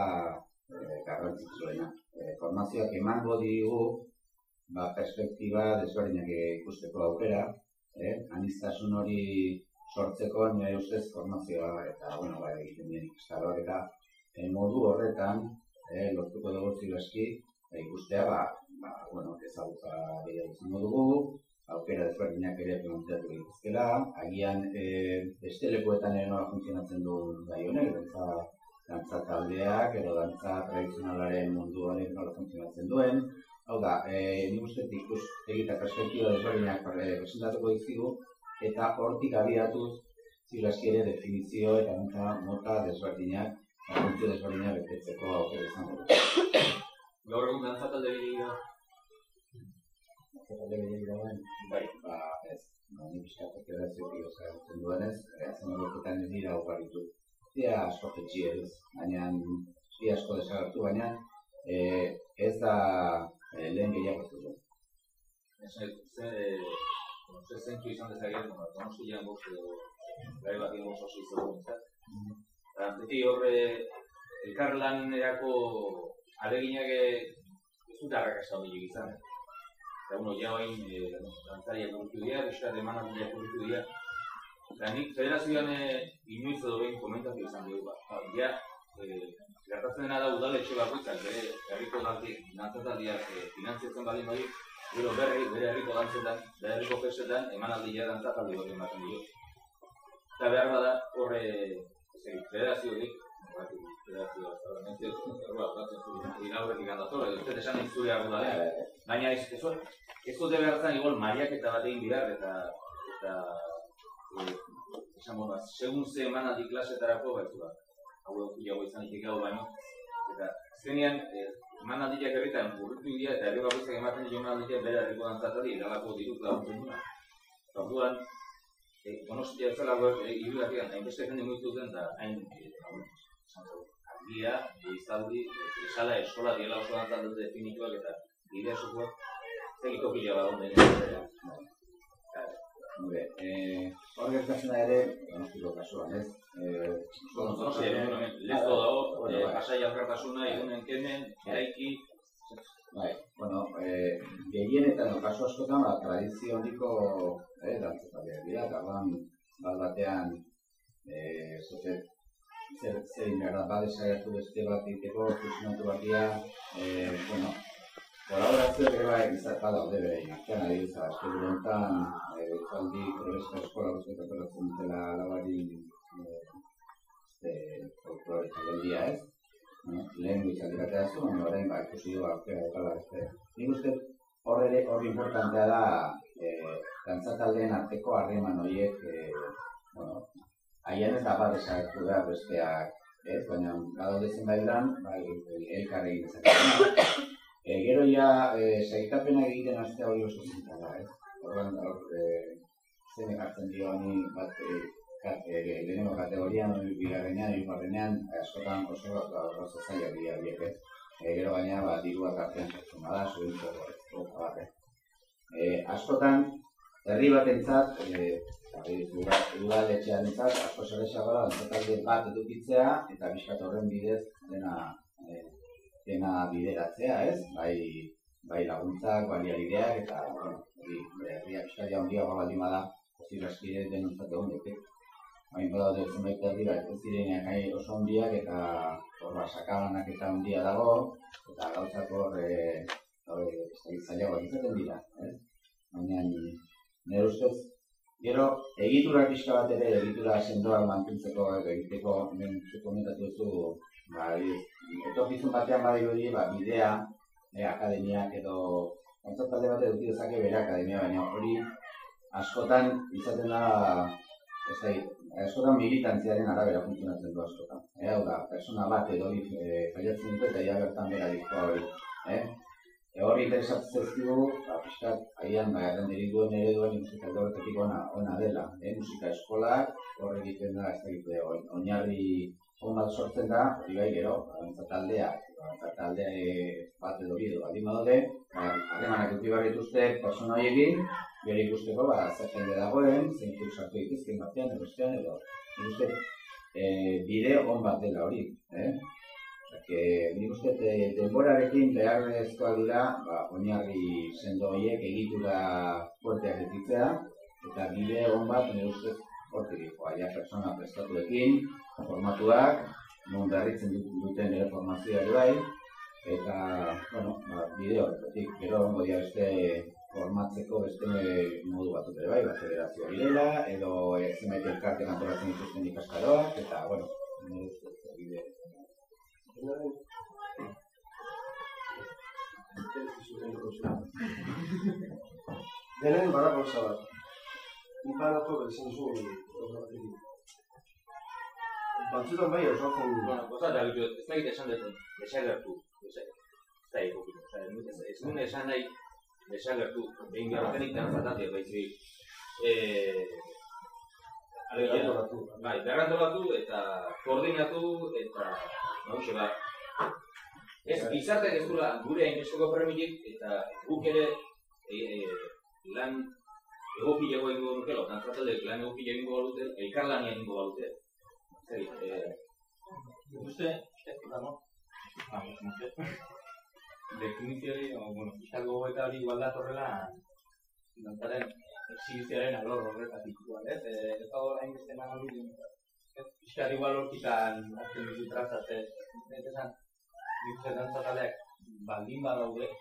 e, garrantzitsuena. E, formazioak emango digu ba, perspektiba desberdinak ikusteko aukera, e, anistasun hori sortzeko nire ustez formazioa eta, bueno, ba, egiten dien ikastaroak eta e, modu horretan eh, lortuko dugu zileski, ba, ikustea, ba, ba, bueno, ezagutza gehiago izango dugu, aukera desberdinak ere planteatu dituzkela, agian e, beste lekuetan ere nola funtzionatzen du gai honek, eta dantza taldeak edo dantza tradizionalaren mundu honek nola funtzionatzen duen. Hau da, e, nik uste ikus egita perspektiba desberdinak e, presentatuko dizkigu, eta hortik abiatuz zilaski ere definizio eta dantza mota desberdinak, funtzio desberdinak betetzeko aukera izango du. Gaur egun dantza talde bila Dantza talde bila bai, ba, ez, ba, nik eskatak edazio bio zagatzen duenez, zen horretan ez dira oparitu. Zia asko fetxi ez, baina, zia asko desagertu, baina, e, ez da e, lehen gehiago zuen. Ze, ze, ze zentu izan dezagean, bueno, donosti jan gai bat egin oso izan dut, Eta, beti horre, elkarlan erako aleginak ez dut arrakasta hori izan. Eta, bueno, ja hain, e, dantzariak urtu dira, besta demanak urtu dira, Eta nik federazioan inoiz edo behin komentatu izan dugu, ba, ja, e, gertatzen dena da udaletxe bakoitzak bere herriko dantzataldiak e, finantziatzen baldin badi, gero berri, bere herriko dantzetan, bere herriko festetan, emanaldia dantzataldi bat ematen dugu. Eta behar bada, horre, ez federaziorik, esan izure argudalea, baina ez, ez, ez dute behar zan, igual, mariaketa bat egin bihar, eta, eta esan bona, segun ze emanaldi klasetarako, baitu ba, hau egiago izan itik hau baino, eta zenean, eh, emanaldiak herritan burritu dira eta herri bakoitzak ematen dio emanaldiak bere herriko dantzatari, eralako ditut laguntzen duna. Orduan, eh, donostia ez zela guek, eh, irudatian, hainbeste jende mugitu zen, da hain, argia, izaldi, esala eskola diela oso dantzatu definituak eta bidea sokuak, zegiko pila bat onden. Hore, eh, hor gertatzen ere, donostiko kasuan, ez? Eh, Donosti, lezo dago, pasai alkartasuna, egunen kemen, eraiki, Bai, bueno, eh, gehienetan, kasu askotan, ba, tradizio honiko, eh, dantzetatea dira, eta ban, bat batean, eh, zote, zer, zer inberda, bat esaiatu beste bat iteko, fusionatu bat dira, eh, bueno, Kolaborazio ere bai izata daude bere artean adibidez asko euskaldi probeska eskola guztiak antolatzen dutela labari este folklore taldedia ez lehen izan diratea zu, baina orain ba ikusi du aukera dela beste nik uste hor ere hor importantea da dantza taldeen arteko harreman horiek bueno haien ez da bat esagertu da besteak ez, baina badaude zenbait lan, bai, elkarri dezakegu. E, gero ja, e, eh, egiten aztea hori oso zinta da, ez? Hor, e, zen ekartzen dio honi bat, e, e, kategorian, bigarrenean, hirugarrenean, askotan oso bat, ba, oso zaila bila biek, ez? E, gero baina, ba, diruak artean sartzen bada, zuen ez? Bat, e, askotan, herri bat entzat, e, udaletxean entzat, asko zerrexak bada, bat edukitzea, eta bizkat horren bidez, dena, e, dena bideratzea, ez? Bai, bai laguntzak, baliabideak eta bueno, hori herria fiskalia hondia baldin bada, posible askire denontzat egon dute. Bai, bada de zenbait herri bai, ez direneak gai oso hondiak eta horra sakalanak eta hondia dago eta gauzak hor eh hori zailago izaten dira, ez? Baina nire ustez Gero, egitura pixka bat ere, egitura sendoak mantentzeko egiteko, hemen komentatu duzu Ba, etorkizun batean badirudi, ba, bidea, e, akademiak edo ontzat talde bat eduki dezake bere akademia, baina hori askotan izaten da, ez da, askotan militantziaren arabera funtzionatzen du askotan. E, hau da, persona bat edo hori e, faiatzen dute eta ia bertan bera dizkoa hori. E? E, hori interesatzen zezkigu, ba, piskat, ahian, ba, erren duen ere duen musika horretik ona, ona dela. E, musika eskolak, horre egiten da, ez da, oinarri on bat sortzen da, hori bai gero, taldea, antza talde bat edo bidu, baldin badode, ba, harremanak eduki behar dituzte persona horiekin, gero ikusteko, ba, zer jende dagoen, zein zuk sartu dituzken batean, edo bestean, edo, ikuste, e, bide on bat dela hori, eh? Que, nik uste, de, denborarekin behar ezkoa dira, ba, oinarri sendo horiek egitura fuerteak egitzea, eta bide on bat, nire ustez, hortik, joa, ja, persona prestatuekin, formatuak, non berritzen duten ere formazioa ere bai, eta, bueno, ba, bideo horretik, gero ongo dira beste formatzeko beste modu bat ere bai, bat federazioa direla, edo e, zenbait elkartean antolatzen dituzten ikastaroak, eta, bueno, nire ustez, bide, Dena den, ez zuten gauza. Denen bada gauza bat. Inpanato bezin zu horregatik. Batzutan bai osatzen Bueno, cosa da bitu, ez da esan dut, desagertu, ez da, ez da, ez duen esan nahi, desagertu, egin behar batenik dantzatatik, baizik, eh, alegia, bai, berrantolatu eta koordinatu eta, nahuxe ba, ez, gizarteak ez duela gure hainbesteko premitik eta guk ere e, e, lan egokiago egingo nukelo, dantzataldek lan egokiago egingo balute, elkarlania egingo balute. Zer, eh, Nik uste, ez dago, ah, ez hori, o, bueno, fiskal gogoeta hori igual datorrela, dantzaren exhibizioaren alor horretatik igual, ez? E, ez dago hain beste nago hori, ez? Fiskal igual hortikan hartzen ditu trazat, ez? Ez esan, nik uste dantzataleak baldin badaude,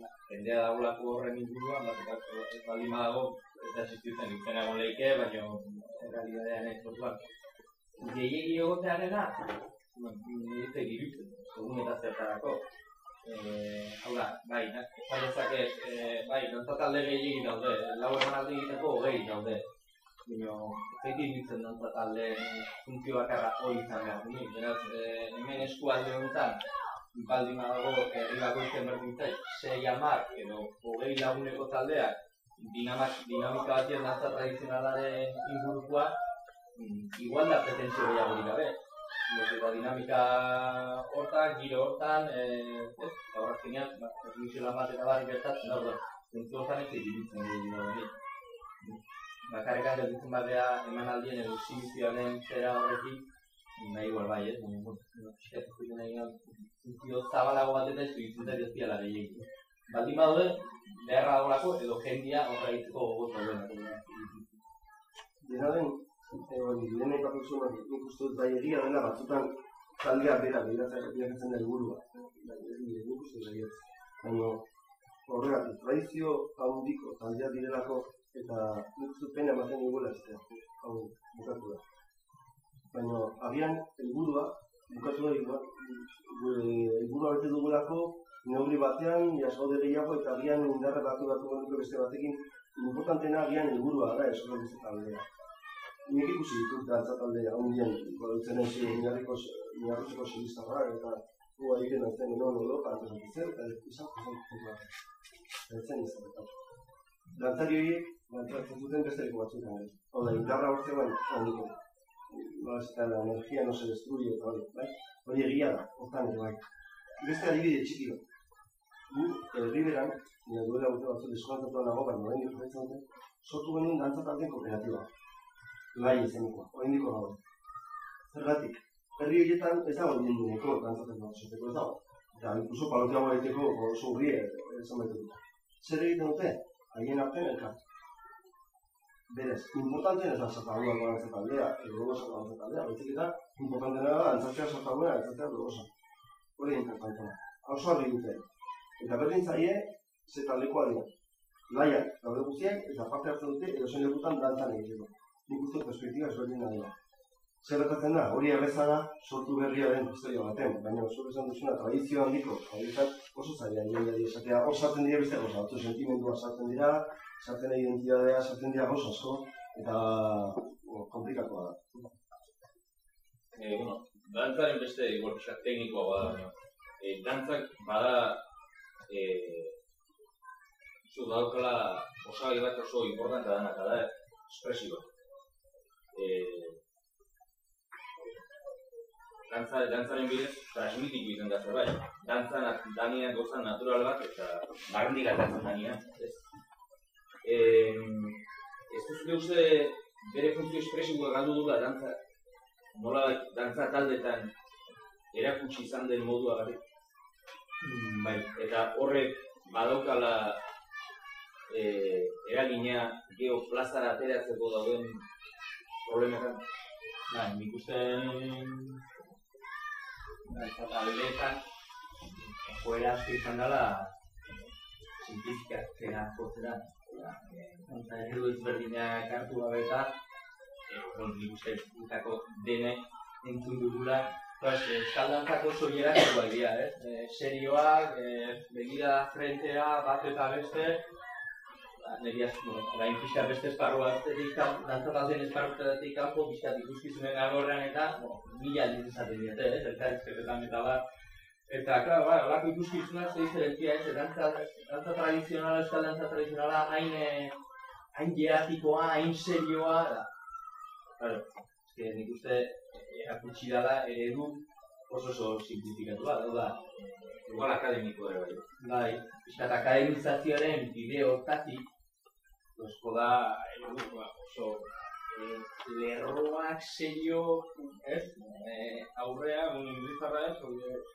ba, jendea dagoelako horren inguruan, bat, eta ez baldin badago, ez da existitzen, izena egon leike, baina realitatean ez orduan. Gehiegi egotearena, bueno, ez iruditzen, segun eta zertarako. Eh, hau da, bai, esan dezaket, eh, bai, dantza talde gehiegi daude, lau emanaldi egiteko hogei daude. Baina, ez iruditzen dantza talde funtzio bakarra hori izan behar dunik. Beraz, eh, hemen eskualde honetan, baldin badago herri bakoitzen berdin zait, sei hamar edo hogei laguneko taldeak dinamak, dinamika batien dantza tradizionalaren ingurukoa, igual da pretensio gehiago gabe. Eta dinamika hortan, giro hortan, eh, ez, eta horrazkenean, transmisio lan bat eta barri gertatzen da, zentzu hortan ez egiten gehiago hori. Bakarrekan gelditzen badea emanaldien edo exhibizioaren zera horrekin, nahi igual bai, ez? Baina, dut nahi funtzio zabalago bat eta ez duitzen ez diala gehiagin. Baldin badaude, beharra dagoelako edo jendia horra egiteko gogoz daudena. Dena den, hori, lehen aipatu zuen hori, nik uste dut bai egia dela batzutan taldea bera bilatzen da helburua. Bai, nik uste dut baietz. Baina horregatik, tradizio handiko taldea direlako eta nik uste pena ematen digula ez hau bukatu da. Baina agian helburua bukatu da helburua bete dugulako neurri batean, jasgaude gehiago eta agian indarra batu batu beste batekin, importantena agian helburua da, eskola bizi taldea. Nik ikusi ditut dantza talde handien, gorautzen ez miarriko miarriko silistarra eta gu egiten azten non Europa eta zer eta izan zen kontua. Zen izan eta. Dantzari horiek, dantzatzen duten beste leku batzuetan ere. Hau da, indarra hortze bain, handiko. Nola eta la energia no se destruye eta hori, bai? Hori egia da, hortan ere bai. Beste adibide txiki bat. Gu, herriberan, nire duela urte batzu deskontatua nago, baina orain jarraitzen dute, sortu genuen dantza taldeen kooperatiba. Lai izenikoa, orain diko gaur. Zergatik, herri horietan ez dago dineko dantzatzen dago, sorteko ez dago. Eta inkluso paloteago egiteko oso urri esan baitu dut. Zer egiten dute? Haien artean elkar. Berez, importanten ez da sartaguan dantza taldea, edo gogosa dantza taldea, baizik eta importantena da dantzatzea sartaguena, dantzatzea gogosa. Hori importantena. Oso argi dute. Eta berdin zaie, ze taldekoa dira. Laiak, daude guztiak, eta parte hartzen dute, edo zen lekutan dantzan egiteko. Nik uste perspektiba ezberdina dela. Zer gertatzen da, hori erreza da sortu berria den historia baten, baina oso esan duzuna tradizio handiko, horitzat oso zaila jendeari esatea, hor sartzen dira beste gauza, batzu sentimendua sartzen dira, sartzen identitatea, sartzen dira gauza asko, eta bueno, komplikatua da. Eh, bueno, dantzaren beste igual pixka teknikoa bada, eh, dantzak bada eh, zu daukala osagai bat oso importantea dena, eta da espresioa. Eh, dantza, dantzaren bidez transmititu izan da zerbait. Dantza na- dania gauza natural bat eta barrendik atatzen dania. Ez, eh, ez duzute uste bere funtzio espresiboa galdu dula dantza nola dantza taldetan erakutsi izan den modua gari. Mm, bai, Eta horrek badaukala e, eragina geo plazara ateratzeko dauden problemetan. bai, nik uste dantza taldeetan joera asko izan dela simplifikatzea jotzera. Dantza eredu ezberdinak hartu gabe eta eh, bueno, nik uste gutako denek entzun dugula Pues, eskaldantzako soilerak dira, ez? Eh, serioak, eh, begira frentera, bat eta beste, negia, orain pixka beste esparru batetik, dantzatazien esparru batetik kanpo, pixka ikuskizunen agorrean eta, bueno, mila aldiz esaten dira, ez? Elkarrizketetan eta bat. Eta, claro, ba, holako ikuskizunak ze diferentzia ez, dantza, dantza tradizionala, euskal dantza tradizionala, hain, eh, hain geatikoa, hain serioa, da. Claro, que nik uste erakutsi dala eredu oso oso simplifikatua da. Igual akademiko ere bai. Bai, pixkat akademizazioaren bide hortatik, osko da eredu ba, oso eh, lerroak serio, ez? Eh, aurrea, un inglisarra ez,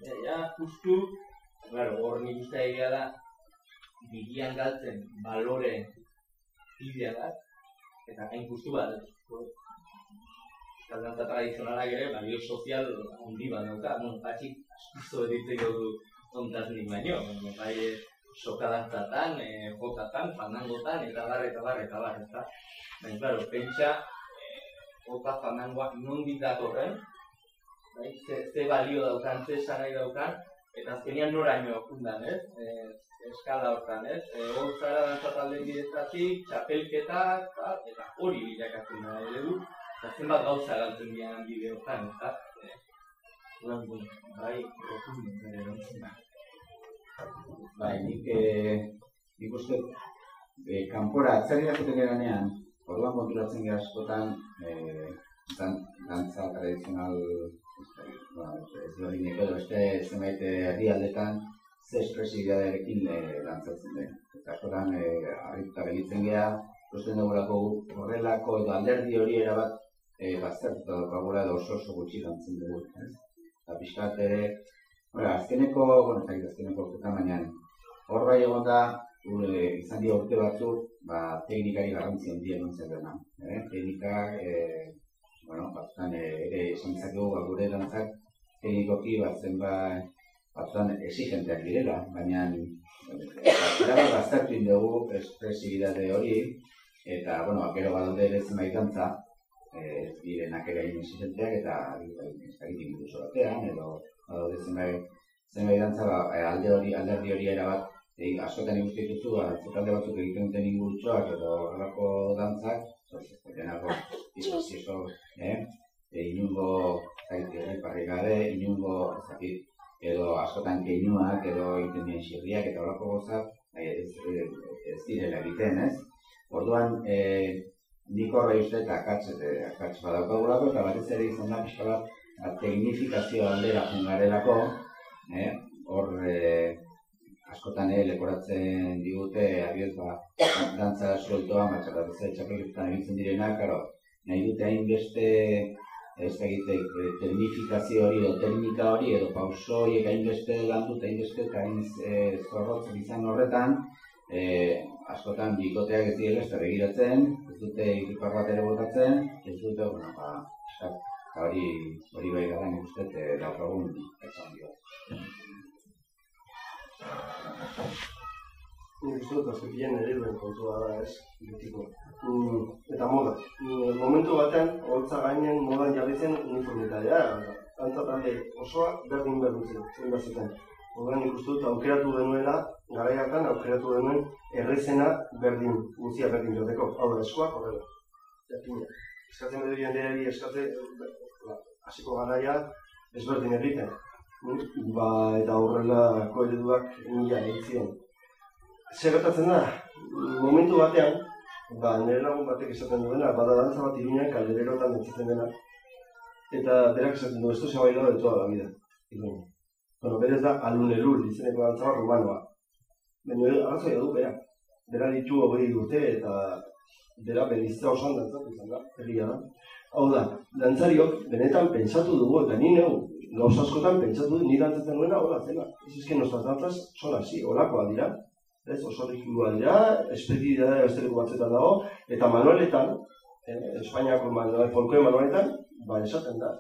eh, ja, justu, claro, hor nik uste egia da, bigian galtzen balore bidea da, eta hain justu bat, dantza tradizionalak ere, balio sozial handi bat dauka, non patxik askizo editzeko du ontaznik baino, bai sokadantzatan, e, jotatan, fandangotan, eta bar, eta bar, eta bar, eta Baina, claro, pentsa, e, jota fandangoak non ditatorren, bai, ze, ze balio daukan, ze sarai daukan, eta azkenean noraino okundan, ez? E, eskala hortan, ez? E, hor zara dantza talde bideztatik, txapelketak, eta hori bilakatzen da ere du, Eta zenbat gauza galtzen dian bideotan, eta... Duan, bai, rotun, bere erantzuna. Bai, nik, eh, nik uste, eh, kanpora atzari dakoten eranean, orduan konturatzen gara askotan, eh, dan, dantza tradizional, ba, ez hori neko edo beste zenbait herrialdetan, ze espresibidadearekin eh, dantzatzen den. Eta askotan, eh, harrituta belitzen geha, usten dugulako horrelako edo alderdi hori erabat eh baztertuta daukagula edo oso oso gutxi lantzen dugu? Eta pixkat ere, bueno, azkeneko, bueno, ez azkeneko urtetan baina hor bai egon da, izan dira urte batzuk, ba, teknikari garrantzi handia eman zer dena. Eh? Teknika, eh, bueno, batzutan ere esan zakegu, ba, gure dantzak teknikoki bat zenbait batzutan exigenteak direla, baina erabat baztertu dugu espresibidade hori, eta, bueno, gero badaude ere zenbait dantza, ez direnak ere egin exigenteak eta ezagik inkluso batean, edo badaude zenbait zenbait dantza ba, eh, alde hori, alderdi hori erabat e, askotan ikusten dituzu, ba, talde batzuk egiten duten ingurtsoak edo horrako dantzak, denako disposizio, eh? E, inungo zaiti erreparri gabe, inungo ezakit, edo askotan keinuak edo egiten dien xirriak eta horrako gozak, ez, ez, ez direla egiten, ez? Orduan, eh, nik horre uste eta akatz, akatz badaukagulako, eta batez ere izan da pixka bat, ba, teknifikazio aldera jengarelako, eh? hor eh, askotan eh, lekoratzen digute, abiez ba, dantza sueltoa, matxakat ez txapelketan egitzen direnak, karo, nahi dute hainbeste ez egite eh, teknifikazio hori edo teknika hori edo pauso horiek hainbeste lan dute hainbeste eta hain eh, zorrotzen izan horretan, eh, askotan bikoteak ez dira ez begiratzen, ez dute ikipar bat ere botatzen, ez dute, bueno, ba, eskat, hori, hori bai gara nik uste, e, daukagun, etzan dio. Nik uste dut, azkepien ere duen kontua da ez, betiko. Mm, eta moda, mm, momentu batean, holtza gainen modan jarritzen uniformitatea, antza osoa berdin berdutzen, zein bazetan. Orduan ikustu dut aukeratu denuela, garaiakan aukeratu denuen errezena berdin, guztia berdin joteko. Hau da, eskoak horrela. Jakina. Eskatzen edo jendeari eskate, ba, hasiko garaia ezberdin egiten. Ba, eta horrela koereduak egitzen. Zer gertatzen da, momentu batean, ba, nire lagun batek esaten duena, bada dantza bat irinean kaldererotan entzaten dena. Eta berak esaten du, esto se ha bailado de toda la vida. Irinean. Bueno, berez da alun izeneko dantzaba romanoa. Baina arrazoi du, bera. Bera ditu hori dute eta bera berizta osan dantzatu izan da, egia da. Hau da, dantzariok benetan pentsatu dugu eta ni neu, gauz askotan pentsatu dugu, ni dantzatzen nuena, hola, zena. Ez ezken nostaz dantzaz, son hasi, holakoa dira. Ez, oso rikigua dira, espedida da, esteleko batzetan dago, eta manualetan, eh, Espainiako manual, folkoen manualetan, ba, esaten da,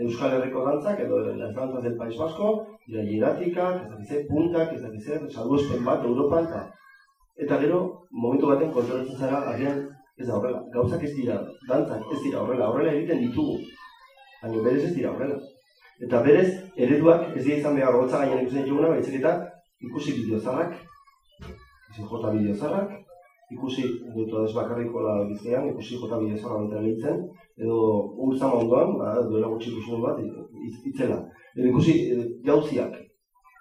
Euskal Herriko dantzak edo las danzas del País Vasco, dira hieráticak, ez dakize, puntak, ez dakize, salbuespen bat Europan, eta eta gero, momentu baten kontrolatzen zara, agian ez da horrela. Gauzak ez dira, dantzak ez dira horrela, horrela egiten ditugu. Baina berez ez dira horrela. Eta berez, ereduak ez dira izan behar hotza gainean ikusten dituguna, baizik eta ikusi bideo zarrak, ikusi jota bideo zarrak, ikusi dut ez bakarriko bizkean, ikusi jota bideo zarra nintzen, edo urtzama ondoan, ba, duela gutxi ikusi bat, itzela. Edo ikusi jauziak,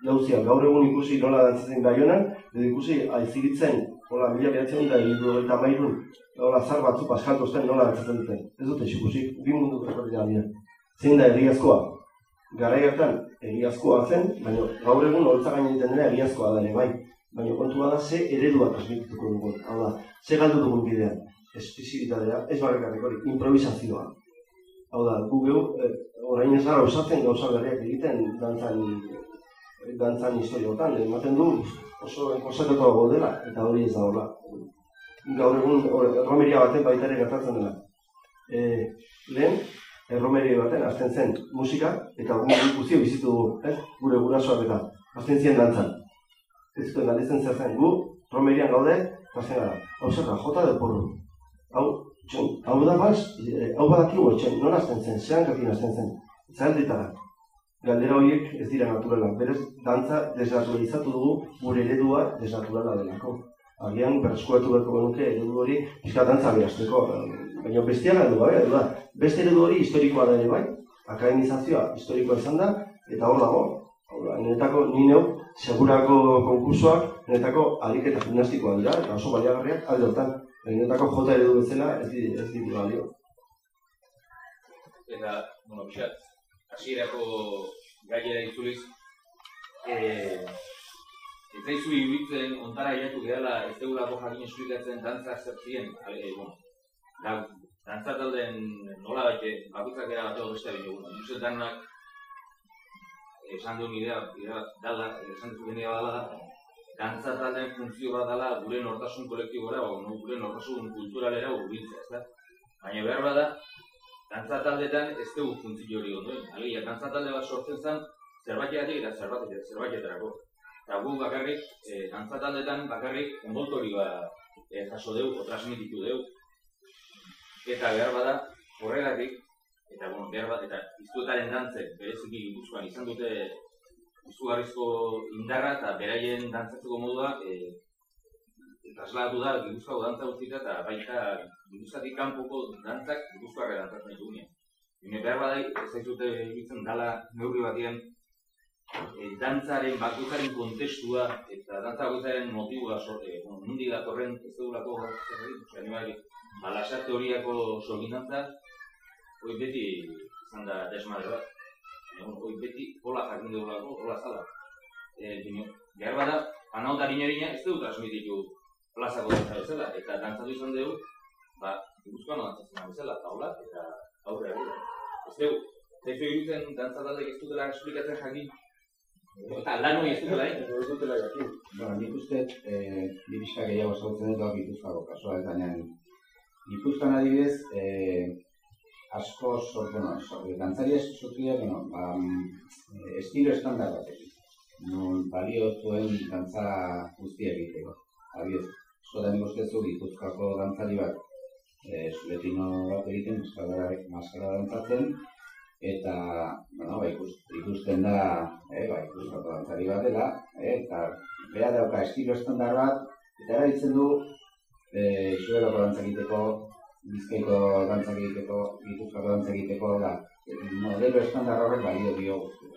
jauziak, gaur egun ikusi nola dantzatzen gaionan, edo ikusi aiziritzen, hola, mila behatzen da, eta mairun, hola, zar batzu paskaltozten nola dantzatzen duten. Ez dute ikusi, bi mundu desberdina dira. Zein da egiazkoa, garai hartan egiazkoa zen, baina gaur egun holtza gain egiten dena egiazkoa da ere bai. Baina kontua da ze eredua transmitituko dugu. Hau da, ze galdu dugun bidean. Espezifitatea, ez barrekarrik hori, improvisazioa. Hau da, gu gehu, eh, orain ez gara usatzen gauza berriak egiten dantzan, dantzan historiotan. Ematen du oso enkorsatuko gaudela, eta hori ez da horla. Gaur egun, romeria baten baita ere gertatzen dela. E, lehen, erromerio baten azten zen musika, eta hori guztio bizitu dugu, ez? gure gurasoak eta azten zien dantzan. Ez zuten galdetzen zer zen, gu, romerian gaude, azten gara, hau jota de porru. Hau, hau da baz, e, hau badakigu, txon, nola azten zen, zean kakin azten zen, zahalditara. Galdera horiek ez dira naturalak, berez, dantza desnaturalizatu dugu, gure eredua desnaturala delako. Agian, berreskuetu beharko genuke eredu hori, pixka dantza behazteko, baina bestia galdu gabe, da. Beste eredu hori historikoa da ere bai, akademizazioa historikoa izan da, eta hor dago, niretako ni neu, segurako konkursoak, niretako aliketa gimnastikoa dira, eta oso baliagarriak alde hortan. Niretako jota eredu bezala ez di, ez di balio. Eta, bueno, pixat, hasierako gaiera itzuliz, eh, ez daizu iruditzen ontara jatu gehala ez degulako jakin esplikatzen dantza zer ziren, e, bueno, da, dantza talden nola baite, bakutzak era bateo beste baino guna. Nuse danak, esan duen idea, idea dala, esan idea dala da, dantza talden funtzio bat dala gure nortasun kolektibora, o no, gure nortasun kulturalera urbiltzea, ez da? Baina behar bada, dantza taldetan ez dugu funtzio hori ondoen. Alegia, dantza talde bat sortzen zen, zerbaiteatik eta zerbaiteatik, zerbaitetarako. Eta gu bakarrik, e, dantza taldetan bakarrik enboltori bat e, jaso deu, o transmititu deu. Eta behar bada, horregatik, eta bueno, behar bat, eta iztuetaren dantzen, bereziki gipuzkoan izan dute izugarrizko indarra eta beraien dantzatzeko modua e, trasladatu da Gipuzkoako dantza guztita eta baita Gipuzkoatik kanpoko dantzak Gipuzkoarra dantzatzen ditugunean. Hine behar badai, ez zaizute egitzen dala neurri batien e, dantzaren bakoitzaren kontestua eta dantza bakoitzaren motiboa sorte, e, nundi datorren ez dugulako zerbait, balasar teoriako sorgin dantza, hori beti izan da desmadre bat. Hori beti hola jakin dugulako, hola zala. E, bine, behar bada, anau da ez dugu transmititu plazako dantza bezala, eta dantzatu izan dugu, ba, Gipuzkoan dantzatzen bezala, eta hola, eta aurre ari Ez dugu, zaizu irutzen dantza talde ez dutela esplikatzen jakin, eta lan hori ez dutela, eh? Ez dutela jakin. Bueno, nik uste, eh, gehiago zautzen dut Gipuzkoako kasua, eta nean, Gipuzkoan adibidez, eh, asko sortu, bueno, sortu, dantzari ez sortu dira, bueno, ba, mm, estilo estandar batekin. Non balio zuen dantza guztia egiteko. Adibidez, Zoda nik uste zu Gipuzkoako dantzari bat, e, zuletino bat egiten, maskara, maskara dantzatzen, eta, bueno, ba, ikusten da, e, ba, Gipuzkoako dantzari bat dela, e, eta bera dauka estilo estandar bat, eta erabiltzen du, e, zueloko dantzak bizkaiko dantzak egiteko, Gipuzkoako dantzak egiteko, da, modelo estandar horrek balio dio guzti.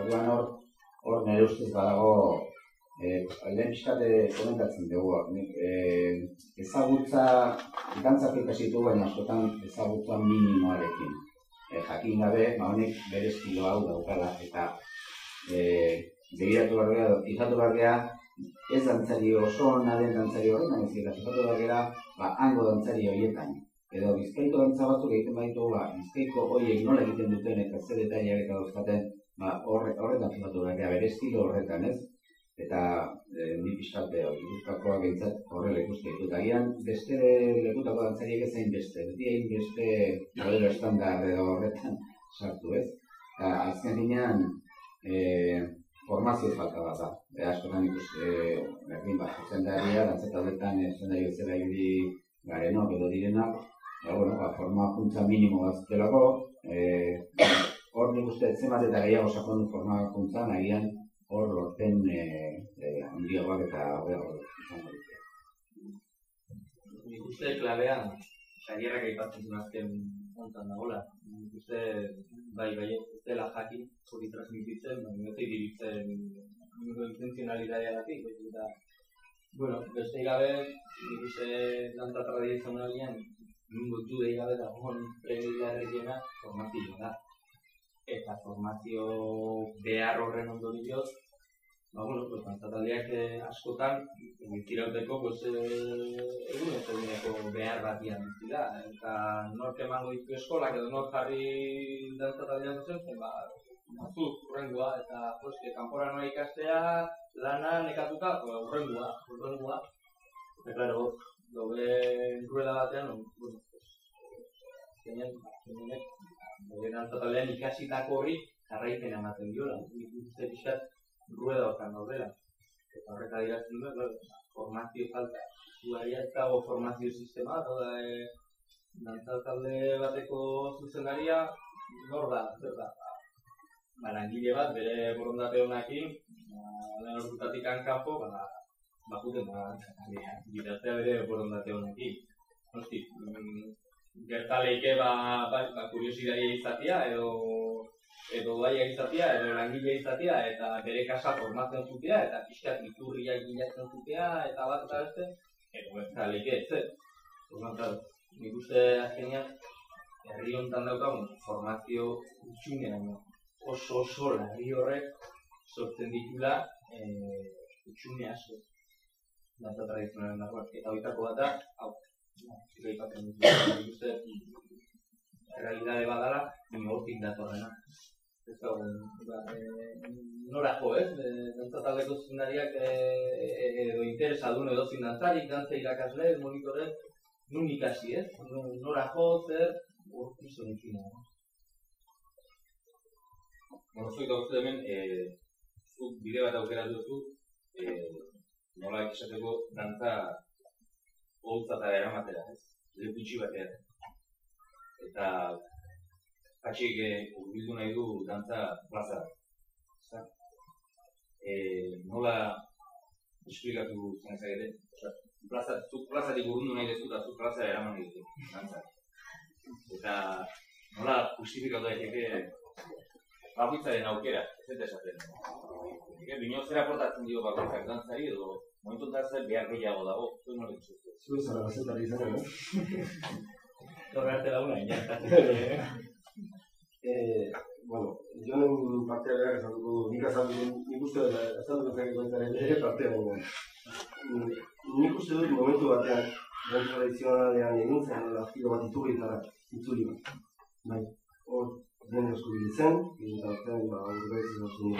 Orduan hor, hor nire ustez badago Eh, lehen pixkate komentatzen dugu, eh, ezagutza, dantzak ikasitu baina askotan ezagutza minimoarekin. Eh, jakin gabe, ba, honek bere estilo hau daukala, eta eh, begiratu bargea, izatu bargea, ez dantzari oso naden dantzari horren, baina ez izatu bargea, ba, hango dantzari horietan. Edo bizkaiko dantza batzuk egiten baitu, ba, bizkaiko horiek nola egiten duten eta zer detaileak eta dauzkaten, ba, horretan fijatu bargea, bere estilo horretan, ez? eta e, ni pixkate hori, guztakoak gintzat horrela ikusten ditut. Agian beste lekutako dantzariek ezain beste, beti egin beste modelo estandar edo horretan sartu ez. Eta azken dinean e, formazio falta bat da. E, askotan ikuste, e, berdin bat, zendaria, dantzeta horretan e, zendari bezala ibili gareno, edo direnak, eta bueno, ba, forma puntza minimo bat zutelako, e, hor nik uste zenbat eta gehiago sakondu formakuntzan, agian hor lorpen e, e, handiagoak eta hobeago izango dute. Nik uste klabea, Xagierrak aipatzen zuen azken hontan dagoela. Nik uste, bai, bai, dela jakin, hori transmititzen, baina ez diritzen nire intenzionalitatea dati, eta, bueno, beste gabe, nik uste dantza tradizionalian, nungo du dei gabe da hon premia erregena formazioa da. Eta formazio behar horren ondorioz, ba, bueno, pues, taldeak eh, askotan, tirauteko, pues, eh, egun eguneko behar batian bizi da. Eta nork emango ditu eskolak edo nork jarri dantza taldean zen, ba, batzu, urrengua, eta, pues, kanpora noa ikastea, lana nekatuta, ba, urrengua, urrengua. Eta, claro, dobe rueda batean, bueno, zeinen, dobe dantza taldean ikasitako horri, jarraipen ematen diola. Nik uste pixkat, rueda hortan daudela. Eta horreta diratzen du, claro, formazio falta. Zuaria ez dago formazio sistema, da, e, dantza talde bateko zuzendaria, nor da, zer da, ba, bat, bere borondate honakin, ba, lehen orkutatik hankapo, ba, bakuten ba, gidatzea bere borondate honekin. Hosti, mm, gertaleike ba, ba, ba kuriosidaria izatea, edo edo daia izatea, edo langile izatea, eta bere kasa formatzen zutea, eta pixkat iturriak bilatzen zutea, eta bat eta beste, edo ez da leke ez, ez? nik uste azkenean, herri honetan daukagun formazio utxunean, oso oso lari horrek sortzen ditula e, utxune asko. Dantza tradizionalen dagoa, eta hoitako bat da, hau, zira ipatzen dut, uste, realidade badala, nire hortik datorrena ez da, ba, e, norako, ez? E, dantza taldeko zuzendariak e, e, edo interesa edo dantzarik, dantza irakasle, monitore, nun ikasi, ez? Norako, zer, hor, iso nintzina. Bueno, zuik hemen, e, zuk bide bat aukera duzu, e, nola esateko dantza holtzatara eramatera, ez? Lekutsi batean. Eta patxik eh, urbildu nahi du dantza plaza. Eta, eh, nola esplikatu zen ezagete? Plaza, zu plaza di burundu nahi dezu eta zu plaza eraman dut, dantza. Eta nola justifikatu daiteke bakoitzaren aukera, ez dut esaten. Bino zera portatzen dio bakoitzak dantzari edo momentu dantzari behar gehiago dago, zuen nola dituzte. Zuen zara bazetari izan, no? Torre arte laguna, ja. eh, bueno, yo en parte de la que ni casa, ni gusto de la casa de que comentar en parte de la Ni gusto del momento batean, da tradizionalean egin zen, la filo bat iturritara, itzuli bat. Bai, hor, den eskubide zen, eta ba, urbez, zuen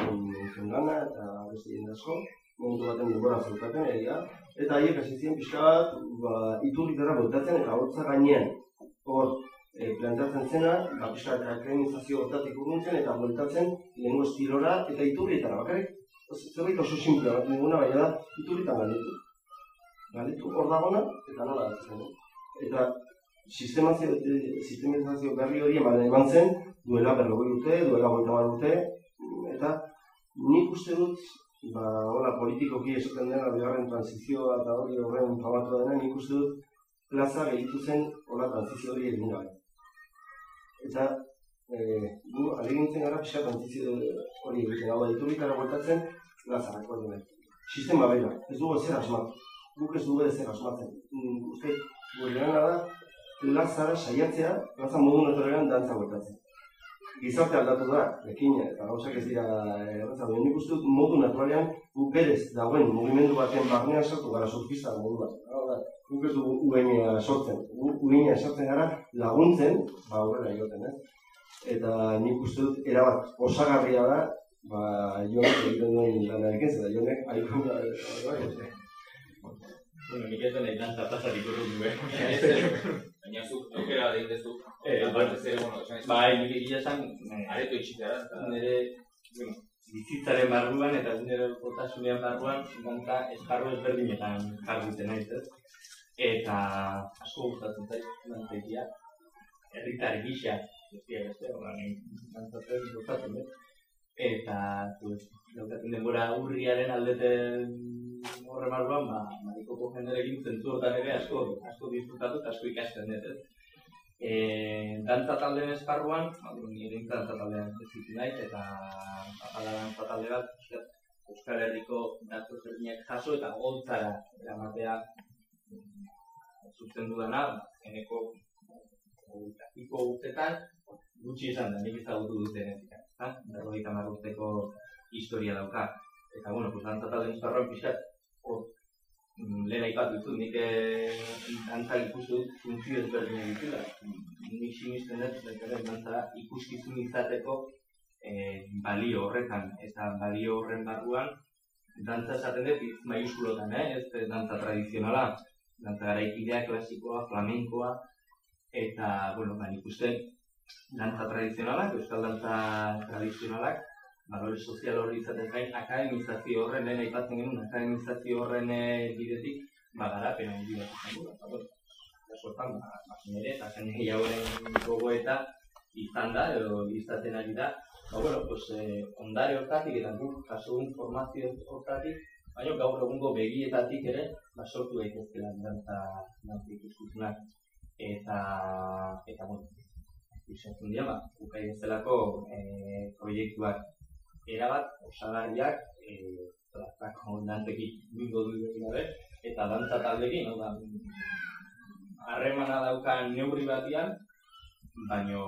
zen gana, eta beste jende asko, momentu baten denbora zeukaten, egia, eta haiek hasi ziren pixka bat, ba, iturritara botatzen, eta hor gainean, hor, e, plantatzen zena, ba, pixka eta akreditazio hortatik urruntzen eta bueltatzen lehenko estilora eta iturrietara bakarrik. Zerbait oso simple bat ninguna, baina da, iturrietan galditu. Galditu hor dagona eta nola da zen. Eta sistemazio, sistemazio berri hori eman eman zen, duela berrogoi dute, duela goita dute, eta nik uste dut, ba, hola, politikoki esaten dena, bigarren transizioa eta hori horren fabatu dena, nik uste dut, plaza gehitu zen, hola, transizio hori egin gabe eta e, gu alegintzen gara pixka tantzizio hori egiten, hau da, iturritara gueltatzen, bat duen. Sistema behira, ez dugu ezer asmatu. Guk ez dugu ezer asmatzen. Uste, gure da, lazara saiatzea, laza modu naturalean dantza gueltatzen. Gizarte aldatu da, ekin, eta gauzak ez dira erratza duen. Nik uste dut modu naturalean, gu berez dagoen mugimendu baten barnean sartu gara surfista modu bat guk ez dugu uenia sortzen, guk uenia sortzen gara laguntzen, ba aurrera joten, ez? Eta nik uste dut erabat osagarria da, ba jonek egiten duen lanarekin, zeta jonek aiko da, Bueno, nik ez dena izan zatazat ikurru du, Baina zuk, aukera da egin Eh, aparte zer, bueno, esan ez. Bai, nik egia esan, areto itxitara, eta... Nire, bueno, bizitzaren barruan eta nire potasunean barruan, ganta esparru ezberdinetan jarduten naiz, ez? eta asko gustatzen zait lantegia herritar gisa bestia beste, hola, nahi, dantzatzen gustatzen dut. Eta, pues, daukaten denbora urriaren aldeten horre marruan, ba, marikoko jenderekin zentzu hortan ere asko, asko disfrutatu eta asko ikasten dut, ez? E, dantza taldeen esparruan, ba, nire dantza taldean zitu naiz, eta apala dantza talde bat, Euskal Herriko datu zerdinak jaso eta gontzara eramatea zuzen dudana, geneko iko urtetan, gutxi izan da, nik ezagutu duten etika. Berrogeita marrurteko historia dauka. Eta, bueno, pues, dantza talde esparruan pixkat, mm, lehen aipatu dut, nik dantzak ikustu dut funtzio ezberdin ditula. Nik sinisten dut, dantza ikuskizun izateko e, balio horretan eta balio horren barruan dantza esaten dut maiuskulotan, eh? ez dantza tradizionala, dantza garaikidea, klasikoa, flamenkoa eta, bueno, ba, nik uste dantza tradizionalak, euskal dantza tradizionalak, balore sozial hori izaten gain, akademizazio horren, lehen aipatzen genuen, akademizazio horren e, bidetik, ba, garapena hori bat izan du, eta, sortan, ba, nire, eta zen gehiagoren gogoeta izan da, edo izaten ari da, Ba, bueno, pues, eh, ondare hortatik eta guk kaso informazio hortatik, baina gaur egungo begietatik ere, ba, sortu daitezkela dantza dantza ikuskutunak. Eta, eta, bueno, izatzen dira, ba, ukai bezalako eh, proiektuak erabat, osagarriak, eh, plazako dantekik bingo du gabe, eta dantza taldekin, no, da, harremana daukan neurri batian, baino,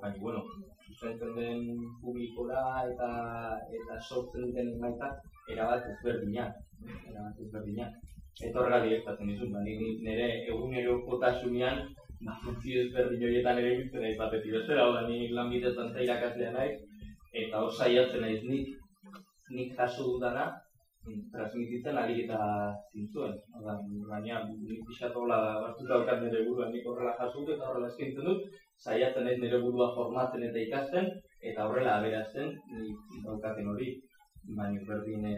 baino, bueno, zuzentzen den publikora eta eta sortzen den emaitza erabat ezberdina, erabat ezberdina. Eta horrela direktatzen dizut, ba, nire egunero kotasunean, ba, funtzio ezberdin horietan ere biltzen nahi batetik bestera, hau da, nik lanbidetan zairakatzea nahi, eta hor saiatzen naiz nik, nik jaso dudana, transmititzen ari eta zintzuen. Oda, baina, nik pixatu hola batzuta daukat nire buruan nik horrela jasut eta horrela eskaintzen dut, saiatzen ez nire burua formatzen eta ikasten, eta horrela aberazten, nik daukaten hori, baina berdin e,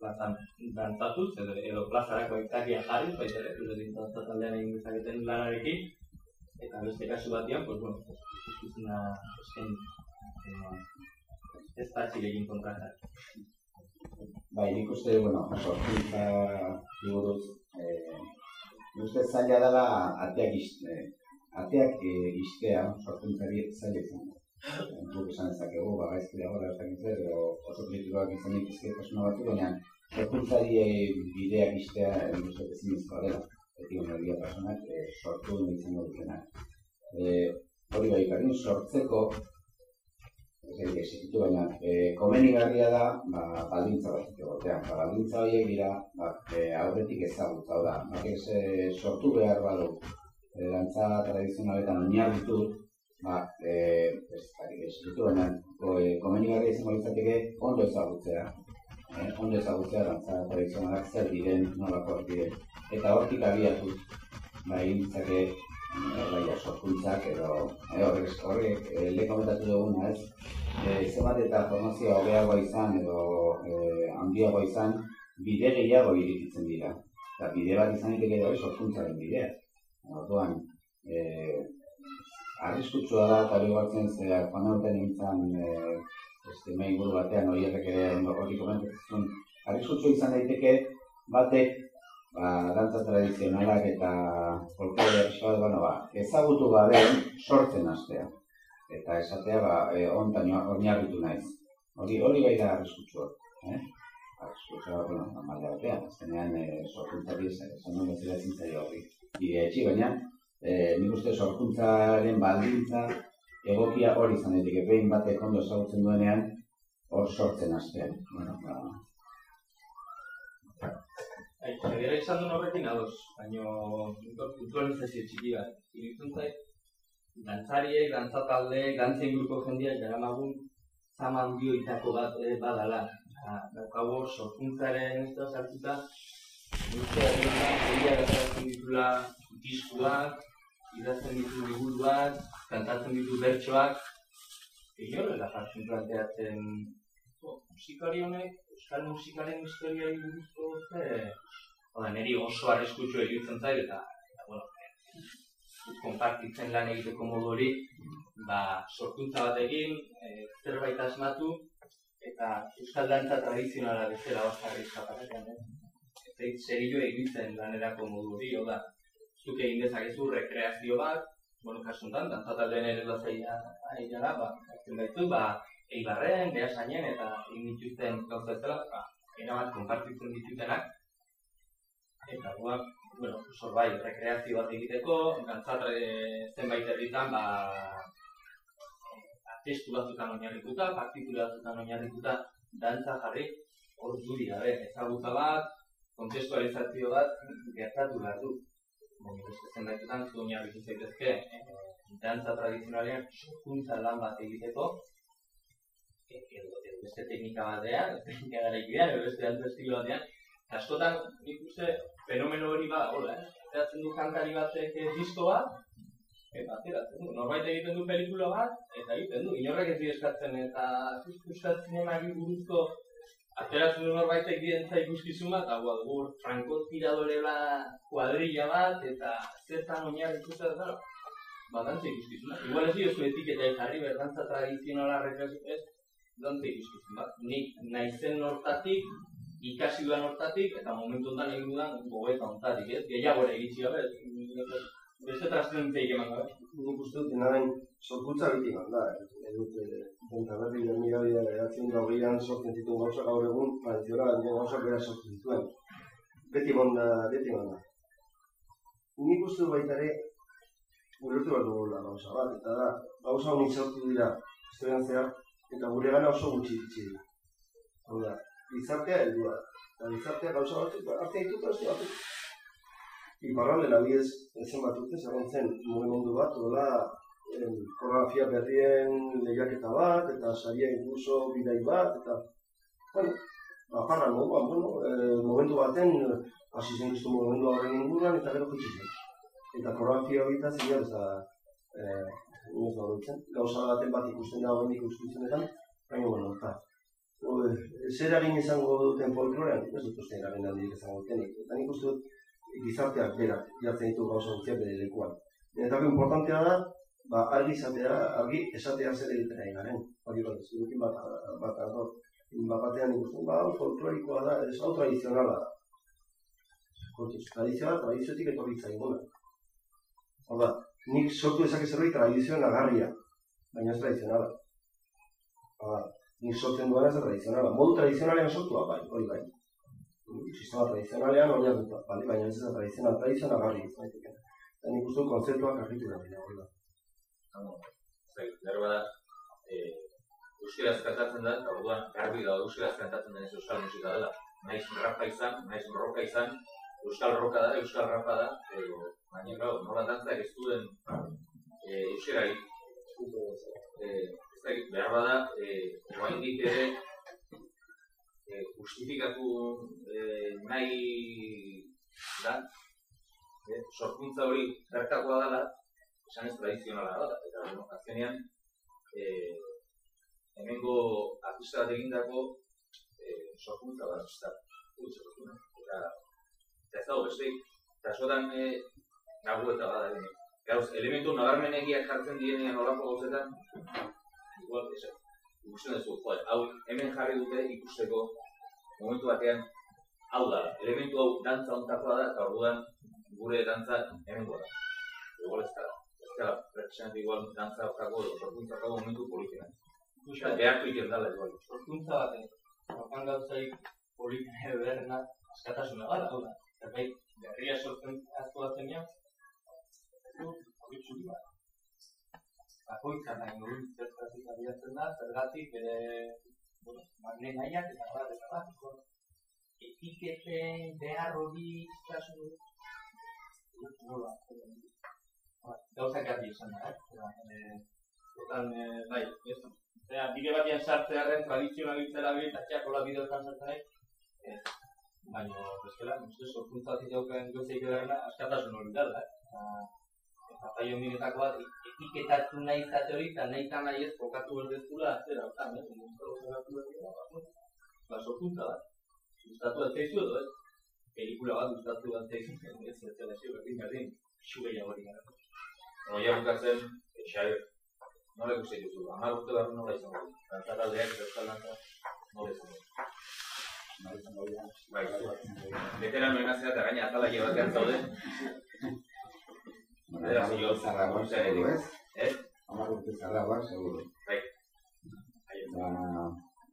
plazan dantzatuz, edo, edo plazarako aitzakia jarri, baita ere, edo dintza taldean egin dezaketen lanarekin, eta beste kasu batean, pues, bueno, ikuskizuna eskain, ez da txilegin kontratak. Bai, nik uste, bueno, sorkuntza diguruz, eh, nik uste zaila dela ateak izte, ateak eh, iztea, sorkuntzari zaila izan. Guk esan ezakegu, ba, gaizki dago, da, ez edo oso kritikoak izan dituzke kasuna batzuk, baina sorkuntzari bideak iztea, nik uste ezin izkoa dela, eti honeria personak eh, sortu izango dutenak. Eh, hori bai, sortzeko, ez existitu, baina e, komenigarria da ba, baldintza bat egotea. Ba, baldintza horiek dira ba, e, aurretik ezagutza da. Ba, ez e, sortu behar badu e, dantza tradizionaletan oinarritu, ba, e, ez existitu, baina e, komenigarria izango litzateke ondo ezagutzea. E, ondo ezagutzea dantza tradizionalak zer diren, nolako diren. Eta hortik abiatu, ba, egin ditzake bai, sorkuntzak edo horrek horrek le komentatu duguna, ez? Eh, zenbat eta formazioa hobeagoa izan edo eh, handiagoa izan, bide gehiago irikitzen dira. Eta bide bat izan daiteke da sorkuntzaren bidea. Orduan, eh, arriskutsua da eta hori batzen ze joan aurten nintzen eh, este mai buru batean horierrek ere ondo hori komentatzen arriskutsua izan daiteke batek ba, dantza tradizionalak eta folklore bueno, ba, ezagutu gabe sortzen hastea eta esatea ba e, ontan oinarritu naiz. Hori hori bai da arriskutsua, eh? Arriskutsua bueno, normalia batean, azkenean eh sorkuntzari esan duen bezala zintzaio hori. Bide etxi baina eh nik uste sorkuntzaren baldintza egokia hori izan daiteke behin batek ondo ezagutzen duenean hor sortzen hastean. Bueno, ba, Eta izan horrekin ados, baina puntualizazio txiki bat. Iritzen zait, dantzariek, dantza talde, dantza inguruko jendeak gara magun zama itako bat eh, badala. Daukago, sorkuntzaren ez da sartuta, adetan, egia gertatzen ditula diskuak, idazten ditu liburuak, kantatzen ditu bertsoak, egin horrela jartzen planteatzen musikari honek, euskal musikaren historiari buruzko ze, Oda, niri oso arriskutsu egitzen zait eta, eta bueno, konpartitzen lan egiteko modu hori, ba, sorkuntza batekin, e, zerbait asmatu, eta euskal dantza tradizionala bezala jarri zapatetan, eh? Eta serio egitzen lanerako modu hori, hau da, zuk egin dezakezu rekreazio bat, bueno, kasu honetan, dantza taldeen ere da zaila, ba, hartzen ba, eibarren, behasainen, eta egin dituzten gauza ezela, ba, erabat konpartitzen ditutenak, eta guak, bueno, zor bai, rekreazio bat egiteko, gantzat zenbait herritan, ba, testu batzutan oinarrituta, partitura batzutan oinarrituta, dantza jarri, hor duri gabe, ezagutza bat, kontestualizazio bat, gertatu behar du. Baina, beste zenbaitetan, zu oinarritu zaitezke, eh, dantza tradizionalean, sorkuntza lan bat egiteko, edo, edo beste teknika batean, teknika gara ikidean, edo beste dantza estilo batean, askotan, nik uste, fenomeno hori ba, hola, eh? Zeratzen du kantari batek disko bat, eta ateratzen du, norbait egiten du pelikula bat, eta egiten du, inorrek ez eskatzen eta euskal zinemari buruzko ateratzen du norbait egiten za ikuskizun bat, hau gur, franko tiradore bat, kuadrilla bat, eta zertan oinar ikusten da, ba, dantza ikuskizuna. Igual ez diozu etiketa jarri behar dantza tradizionala rekreazio ez, dantza ikuskizun bat. Nik naizen hortatik, ikasi duan hortatik, eta momentu ondan egin dudan gogeta ontatik, ez? Gehiago ere egitzi gabe, beste trascendentzia eman gara. Nik uste dut, inaren, sorkuntza eman da. Edut, benta berri, mira bida, eratzen da hogeian sortzen zituen gauza gaur egun, nire gauza bera sortzen zituen. Beti eman da, beti eman da. Nik uste baita ere, ulertu bat dugula gauza bat, eta da, gauza honi sortu dira, historian zehar, eta gure gana oso gutxi dira. Hau da, gizartea heldua. Eta gizartea gauza batzuk, arte ditut, arte batzuk, Iparralde labiez ezen bat urte, zegoen zen mugimendu bat, hola, koreografia berrien lehiaketa bat, eta saria inkurso bidai bat, eta, bueno, aparra moduan, bueno, e, momentu baten, hasi zen guztu momentu horren inguruan, eta gero jutsi zen. Eta koreografia hori eta zila, ez da, e, da horretzen, gauza baten bat ikusten da horren ikusten baina, bueno, eta, Zer eragin izango duten folklorean? Ez dut uste eragin handik izango dutenik. Eta nik uste dut, gizarteak berak jartzen ditu gauza guztiak bere lekuan. Eta importantea da, ba, argi izatea, argi esatea zer egiten nahi garen. Hori bat, zurekin bat, bat, bat, bat batean ikusten, ba, hau folklorikoa da, ez hau tradizionala da. Kontuz, tradizioa, tradiziotik etorri zaiguna. Hau nik sortu ezak zerbait tradizioa nagarria, baina ez tradizionala. Hau nik sortzen duan ez tradizionala. Modu tradizionalean sortua, bai, hori bai sistema tradizionalean oinak dut, bale, baina ez da tradizional, tradizional garri ez baitik. Eta nik uste konzeptuak argitu da dira, hori da. Gero bada, euskaraz kantatzen da, eta orduan garbi da euskaraz kantatzen den euskal musika dela. Naiz rapa izan, naiz roka izan, euskal roka da, euskal rapa da, baina gau, nola dantzak ez duen euskarari. Ez da, behar bada, oain ere, eh, justifikatu eh, nahi da, eh, sorkuntza hori bertakoa dela, esan ez tradizionala da, eta bueno, azkenean, eh, hemengo artista bat egindako eh, sorkuntza bat, eta eta ez dago beste, eta esotan eh, nago eta bada, Gauz, elementu nabarmenegiak jartzen dienean olako gauzetan, igual, esan, ikusten duzu, joder, hau hemen jarri dute ikusteko momentu batean, hau da, elementu hau dantza ontakoa da, eta orduan gure dantza hemen gora. Igual ez da, ez da, presenat igual dantza okako, sorkuntza okako momentu politika. Eta behartu iken dala, igual. Sorkuntza bat, orkan gauzaik politika beharrena, askatasuna gara, hau da. Zerbait, berria sortzen azko bat zenean, hori txuri bat bakoitza nahi nuen zertatik abiatzen da, zergatik bere bueno, magne nahiak eta eta bat, etiketen behar hori kasu nola, gauzak garbi esan da, eh? Total, eh, bai, ez Zera, bide batian sartzearen tradizionalitzera bi, eta txako la bideotan sartzen nahi, baina, bezkela, uste, sorkuntzatik jauken gozeik edarena, askatasun hori dela, eh? Eta minetako bat, etiketatu nahi izate hori, eta nahi eta nahi ez kokatu berdezula, zera, eta nahi, ba, sorkuntza bat. Gustatu bat zeizu edo, ez? Pelikula bat gustatu bat zeizu, ez ez zela zio, berdin, berdin, xubei hori gara. Oia bukatzen, Xair, nola ikusi duzu? Hamar urte barru nola izango? Dantza taldeak eta nola izango? Bai, veteranoen azera eta gaina atalaia batean zaude. Era, señor. urte zarragoak, seguru, ez? Eh? Hamar urte zarragoak, seguru. Bai. Ba,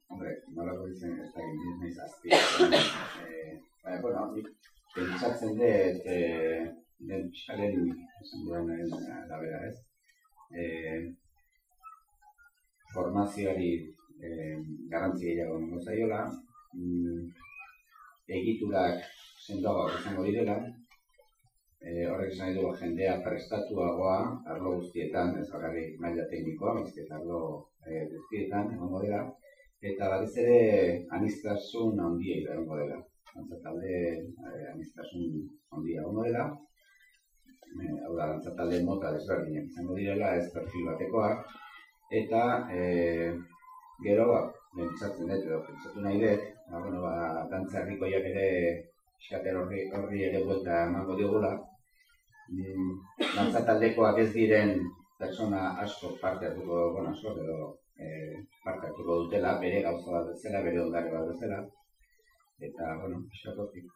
hombre, nola goitzen ez da gindiz nahiz azpi. eh, baina, bueno, nik pentsatzen dut, eh, den piskalen esan duenaren arabera, ez? Eh, formazioari eh, garrantzi gehiago emango zaiola, mm, egiturak sendoagoak izango direla, eh, horrek esan du jendea prestatuagoa arlo guztietan, ez bakarrik maila teknikoa, baizik eta arlo eh, guztietan egongo dela, eta batez ere anistasun handia egongo dela. Dantza talde eh, anistasun handia egongo dela, eh, hau da, dantza mota desberdinak izango direla, ez perfil batekoak, eta eh, gero, ba, pentsatzen dut, edo pentsatu nahi dut, ba, bueno, ba, dantza ere eskater horri, horri ere buelta emango diogula. Mm, Dantza taldekoak ez diren pertsona asko parte hartuko, bueno, asko, edo eh, parte hartuko dutela, bere gauza bat bezala, bere ondare bat bezala. Eta, bueno, eskatortik.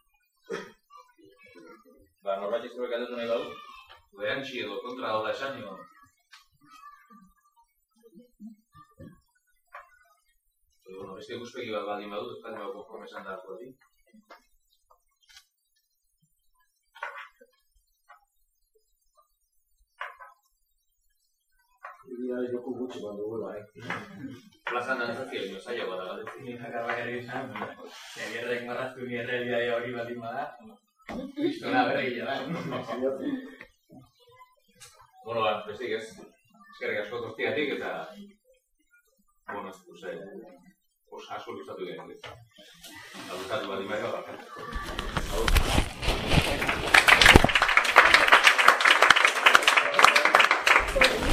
Ba, norbait ez galdetu nahi badu, berantzi edo kontra dola esan, nio. Bueno, beste ikuspegi bat baldin badu, ez baldin badu konforme esan da hori. Iria joku gutxi bat dugula, eh? Plazan dantzazio, nio, zailagoa da galdetzen. Ni jakar bakarrik esan, Xabierrek marraztu ni errealitatea hori baldin bada, kristona berri da. Bueno, ba, besteik ez, eskerrik asko tortigatik eta, bueno, pues, eh, pues asko luzatu garen, ez. Eta luzatu baldin bai, ba, Agur.